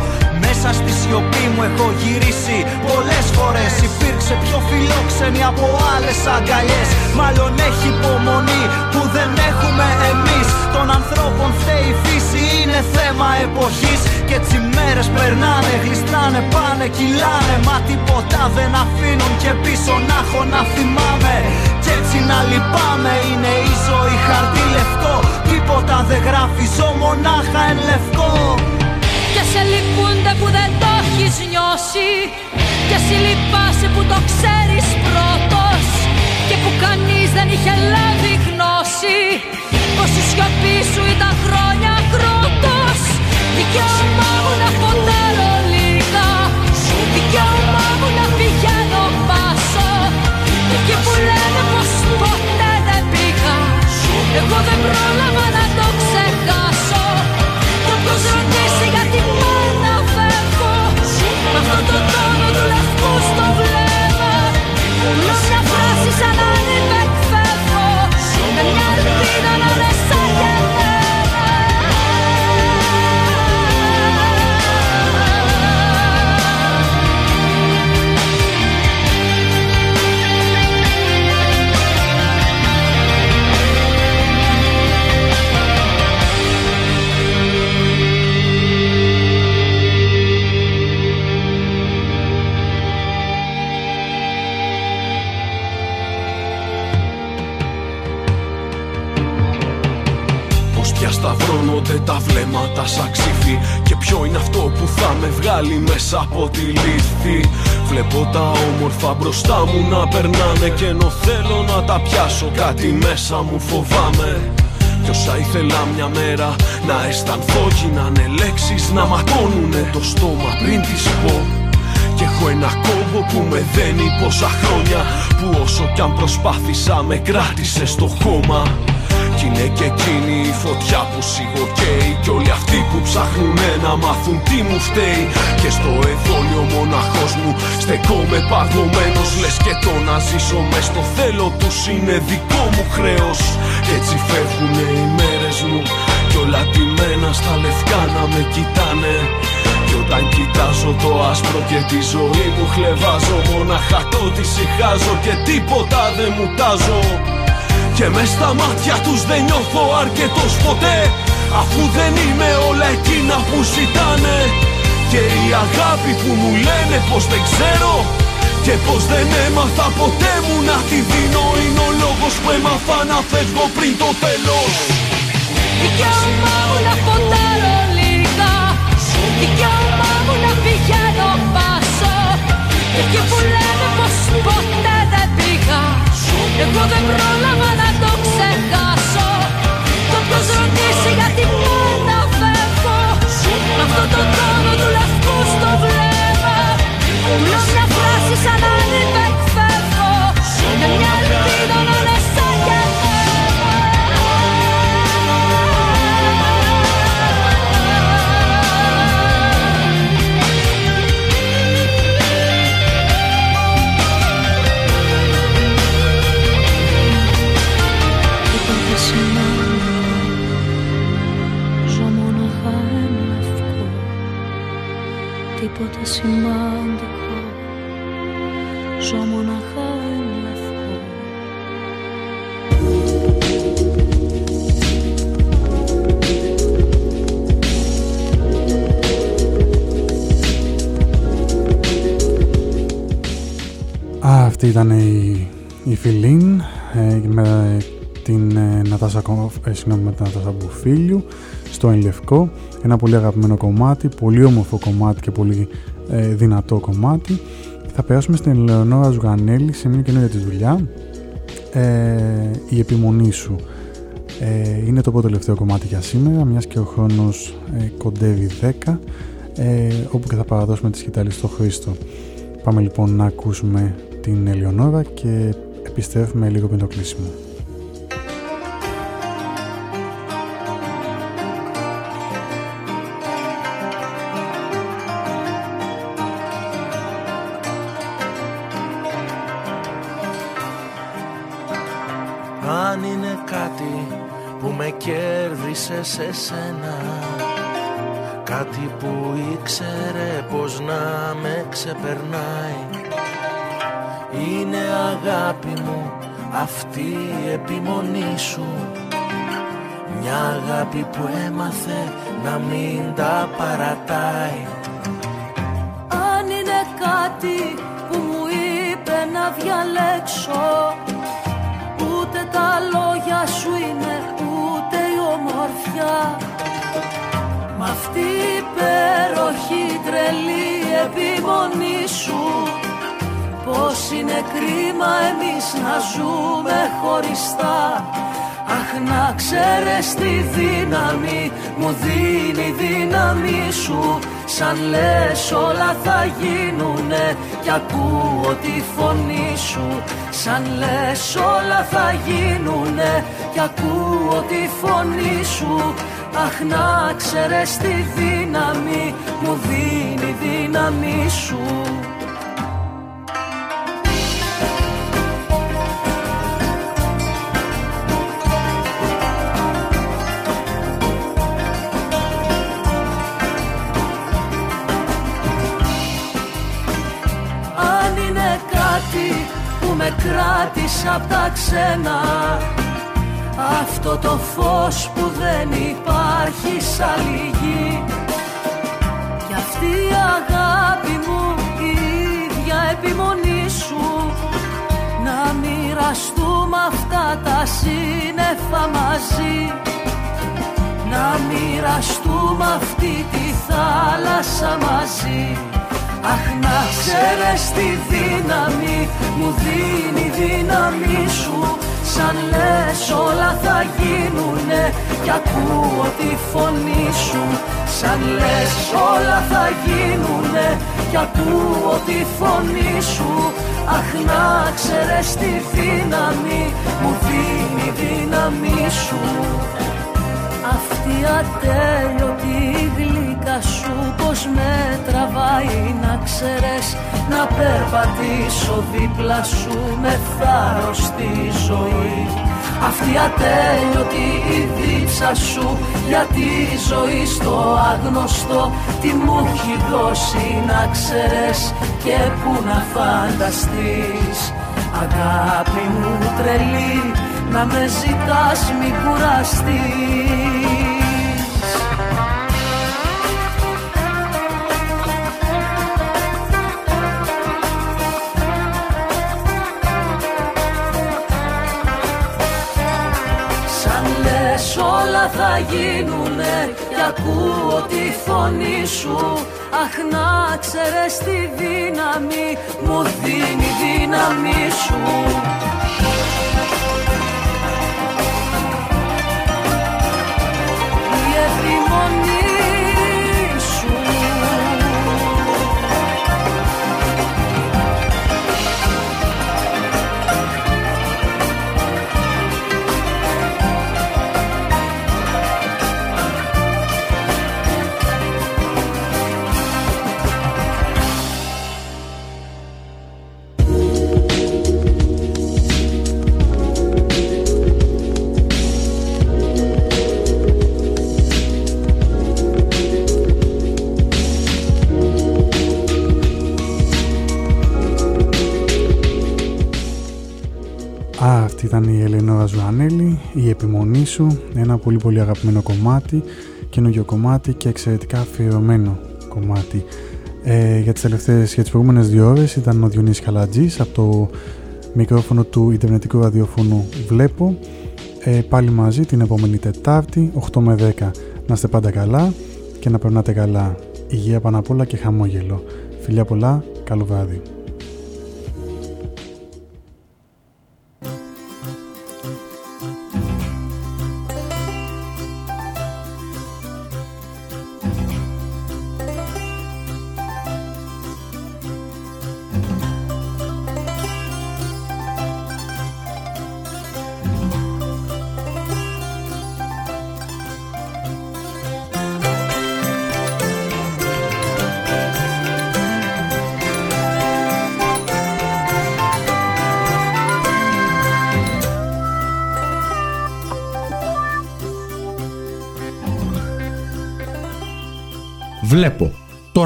Μέσα στη σιωπή μου έχω γυρίσει πολλές φορές Υπήρξε πιο φιλόξενη από άλλες αγκαλιές. Μάλλον έχει υπομονή που δεν έχουμε εμείς. Των ανθρώπων φταίει η φύση είναι θέμα εποχής. Και έτσι μέρες περνάνε, γλιστράνε, πάνε, κυλάνε. Μα τίποτα δεν αφήνουν και πίσω να έχω να θυμάμαι. Κι έτσι να λυπάμαι είναι η ζωή χαρτί λευκό. Τίποτα δεν γράφει, ζω μονάχα εν λευκό. Και σε λυπούνται που δεν το έχει νιώσει. Και εσύ λυπάσαι που το ξέρεις πρώτος. Και που κανείς δεν είχε λάβει γνώση. Πως η σιωπή σου ήταν χρόνια κρότος Δικαίωμά μου να φωτάρω λίγα. Δικαίωμά μου να πηγαίνω πάσο. Και εκεί που λένε πως ποτέ δεν πήγα. Εγώ δεν πρόλαβα να το ξεχάσω πια σταυρώνονται τα βλέμματα σαν ξύφι Και ποιο είναι αυτό που θα με βγάλει μέσα από τη λύθη; Βλέπω τα όμορφα μπροστά μου να περνάνε Και ενώ θέλω να τα πιάσω κάτι μέσα μου φοβάμαι. Κι όσα ήθελα μια μέρα να αισθανθώ γίνανε λέξεις να ματώνουνε το στόμα πριν τις πω. Και έχω ένα κόμπο που με δένει πόσα χρόνια Που όσο κι αν προσπάθησα με κράτησε στο χώμα Κι είναι και εκείνη η φωτιά που σιγοκαίει Κι όλοι αυτοί που ψάχνουνε να μάθουν τι μου φταίει. Και στο εδόλιο μοναχός μου στεκόμαι παγωμένος. Λες και το να ζήσω μες στο θέλω τους είναι δικό μου χρέος. Κι έτσι φεύγουνε οι μέρες μου Κι όλα τιμένα στα λευκά να με κοιτάνε. Κι όταν κοιτάζω το άσπρο και τη ζωή που χλεβάζω. Μόναχα το συχάζω και τίποτα δεν μου τάζω Και μες στα μάτια τους δεν νιώθω αρκετός ποτέ. Αφού δεν είμαι όλα εκείνα που ζητάνε. Και η αγάπη που μου λένε πως δεν ξέρω. Και πως δεν έμαθα ποτέ μου να τη δίνω. Είναι ο λόγος που έμαθα να φεύγω πριν το τέλος. Δικαίωμά μου να φωτάρω λίγα. Δικαίωμά μου να πηγαίνω πάσο Και εκεί που λένε πως ποτέ δεν πήγα Εγώ δεν πρόλαβα να το ξεχάσω. Το ποιος ρωτήσει γιατί πάντα φεύγω. Με αυτό το τόνο του λευκού στο βλέμμα. Λέω μια φράση σαν να υπεκφεύγω Με μια Τίποτα σημαντικό Ζω μοναχά ένα λευκό Α, αυτή ήταν η, η Φιλίν ε, με την ε, Νατάσα, Κο- ε, συγγνώμη, με την Νατάσα Μπουφίλιου στο Ενλευκό. Ένα πολύ αγαπημένο κομμάτι, πολύ όμορφο κομμάτι και πολύ ε, δυνατό κομμάτι. Θα περάσουμε στην Ελεονόρα Ζουγανέλη σε μια καινούργια της δουλειά. Ε, η επιμονή σου ε, είναι το πρώτο τελευταίο κομμάτι για σήμερα, μιας και ο χρόνος ε, κοντεύει 10, ε, όπου και θα παραδώσουμε τη σκητάλη στο Χρήστο. Πάμε λοιπόν να ακούσουμε την Ελεονόρα και επιστρέφουμε λίγο πριν το κλείσιμο. Με ξεπερνάει Είναι αγάπη μου αυτή η επιμονή σου. Μια αγάπη που έμαθε να μην τα παρατάει. Αν είναι κάτι που μου είπε να διαλέξω Ούτε τα λόγια σου είναι ούτε η ομορφιά. Μ' αυτή η υπέροχη τρελή επιμονή σου. Πως είναι κρίμα εμείς να ζούμε χωριστά. Αχ να ξέρεις τη δύναμη μου δίνει η δύναμη σου. Σαν λες όλα θα γίνουνε κι ακούω τη φωνή σου. Σαν λες όλα θα γίνουνε κι ακούω τη φωνή σου Αχ να ξέρεις τη δύναμη μου δίνει η δύναμη σου. Αν είναι κάτι που με κράτησε απ' τα ξένα Αυτό το φως που δεν υπάρχει σ' άλλη γη Κι αυτή η αγάπη μου η ίδια επιμονή σου Να μοιραστούμε αυτά τα σύννεφα μαζί. Να μοιραστούμε αυτή τη θάλασσα μαζί. Αχ να ξέρεις τη δύναμη μου δίνει η δύναμη σου Σαν λες όλα θα γίνουνε. Κι ακούω τη φωνή σου Σαν λες όλα θα γίνουνε. Κι ακούω τη φωνή σου Αχ να ξέρεις τη δύναμη μου δίνει η δύναμη σου Αυτή ατέλειωτη γλυκά σου πως με τραβάει να ξέρεις Να περπατήσω δίπλα σου με θάρρος στη ζωή. Αυτή ατέλειωτη η δίψα σου για τη ζωή στο άγνωστο Τι μου έχει δώσει να ξέρεις και που να φανταστείς. Αγάπη μου τρελή να με ζητάς μη κουραστείς λες όλα θα γίνουνε και ακούω τη φωνή σου. Αχ να ξέρεις τη δύναμη μου δίνει η δύναμη σου ήταν η Ελενόρα Ζουανέλη, η επιμονή σου, ένα πολύ πολύ αγαπημένο κομμάτι, καινούργιο κομμάτι και εξαιρετικά αφιερωμένο κομμάτι. Ε, για τις τελευταίες, για τις προηγούμενες δύο ώρες ήταν ο Διονύσης Χαλατζής από το μικρόφωνο του Ιντερνετικού ραδιοφώνου Βλέπω. Ε, πάλι μαζί την επόμενη Τετάρτη, 8 με 10. Να είστε πάντα καλά και να περνάτε καλά. Υγεία πάνω απ' όλα και χαμόγελο. Φιλιά πολλά, καλό βράδυ.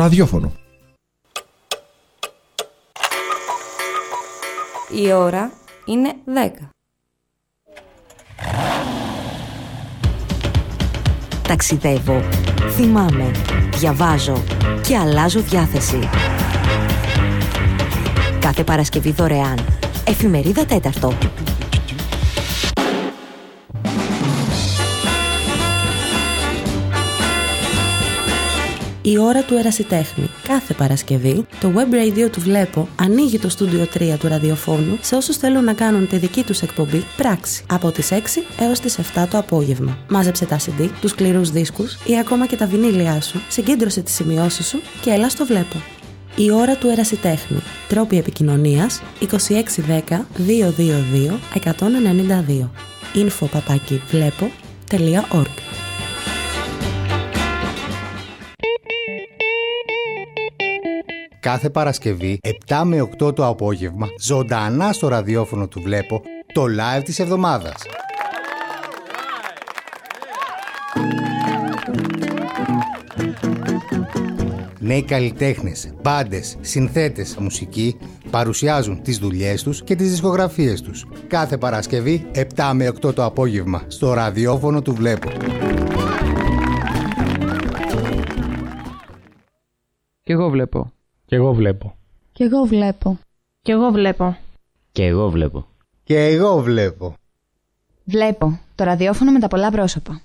Ραδιόφωνο. Η ώρα είναι 10. Ταξιδεύω, θυμάμαι, διαβάζω και αλλάζω διάθεση. Κάθε Παρασκευή δωρεάν. Εφημερίδα τέταρτο. Η ώρα του ερασιτέχνη. Κάθε Παρασκευή, το web radio του Βλέπω ανοίγει το στούντιο 3 του ραδιοφώνου σε όσους θέλουν να κάνουν τη δική τους εκπομπή πράξη από τις 6 έως τις 7 το απόγευμα. Μάζεψε τα CD, τους σκληρούς δίσκους ή ακόμα και τα βινίλια σου, συγκέντρωσε τις σημειώσεις σου και έλα στο Βλέπω. Η ώρα του ερασιτέχνη. Τρόποι επικοινωνίας 2610 222 192. info παπάκι βλέπω.org Κάθε Παρασκευή 7 με 8 το απόγευμα ζωντανά στο ραδιόφωνο του Βλέπω το live της εβδομάδας. Νέοι καλλιτέχνες, μπάντες, συνθέτες, μουσικοί παρουσιάζουν τις δουλειές τους και τις δισκογραφίες τους. Κάθε Παρασκευή 7 με 8 το απόγευμα στο ραδιόφωνο του Βλέπω. Κι εγώ βλέπω. Κι εγώ βλέπω. Κι εγώ βλέπω. Κι εγώ βλέπω. Και εγώ βλέπω. Και εγώ βλέπω. Βλέπω το ραδιόφωνο με τα πολλά πρόσωπα.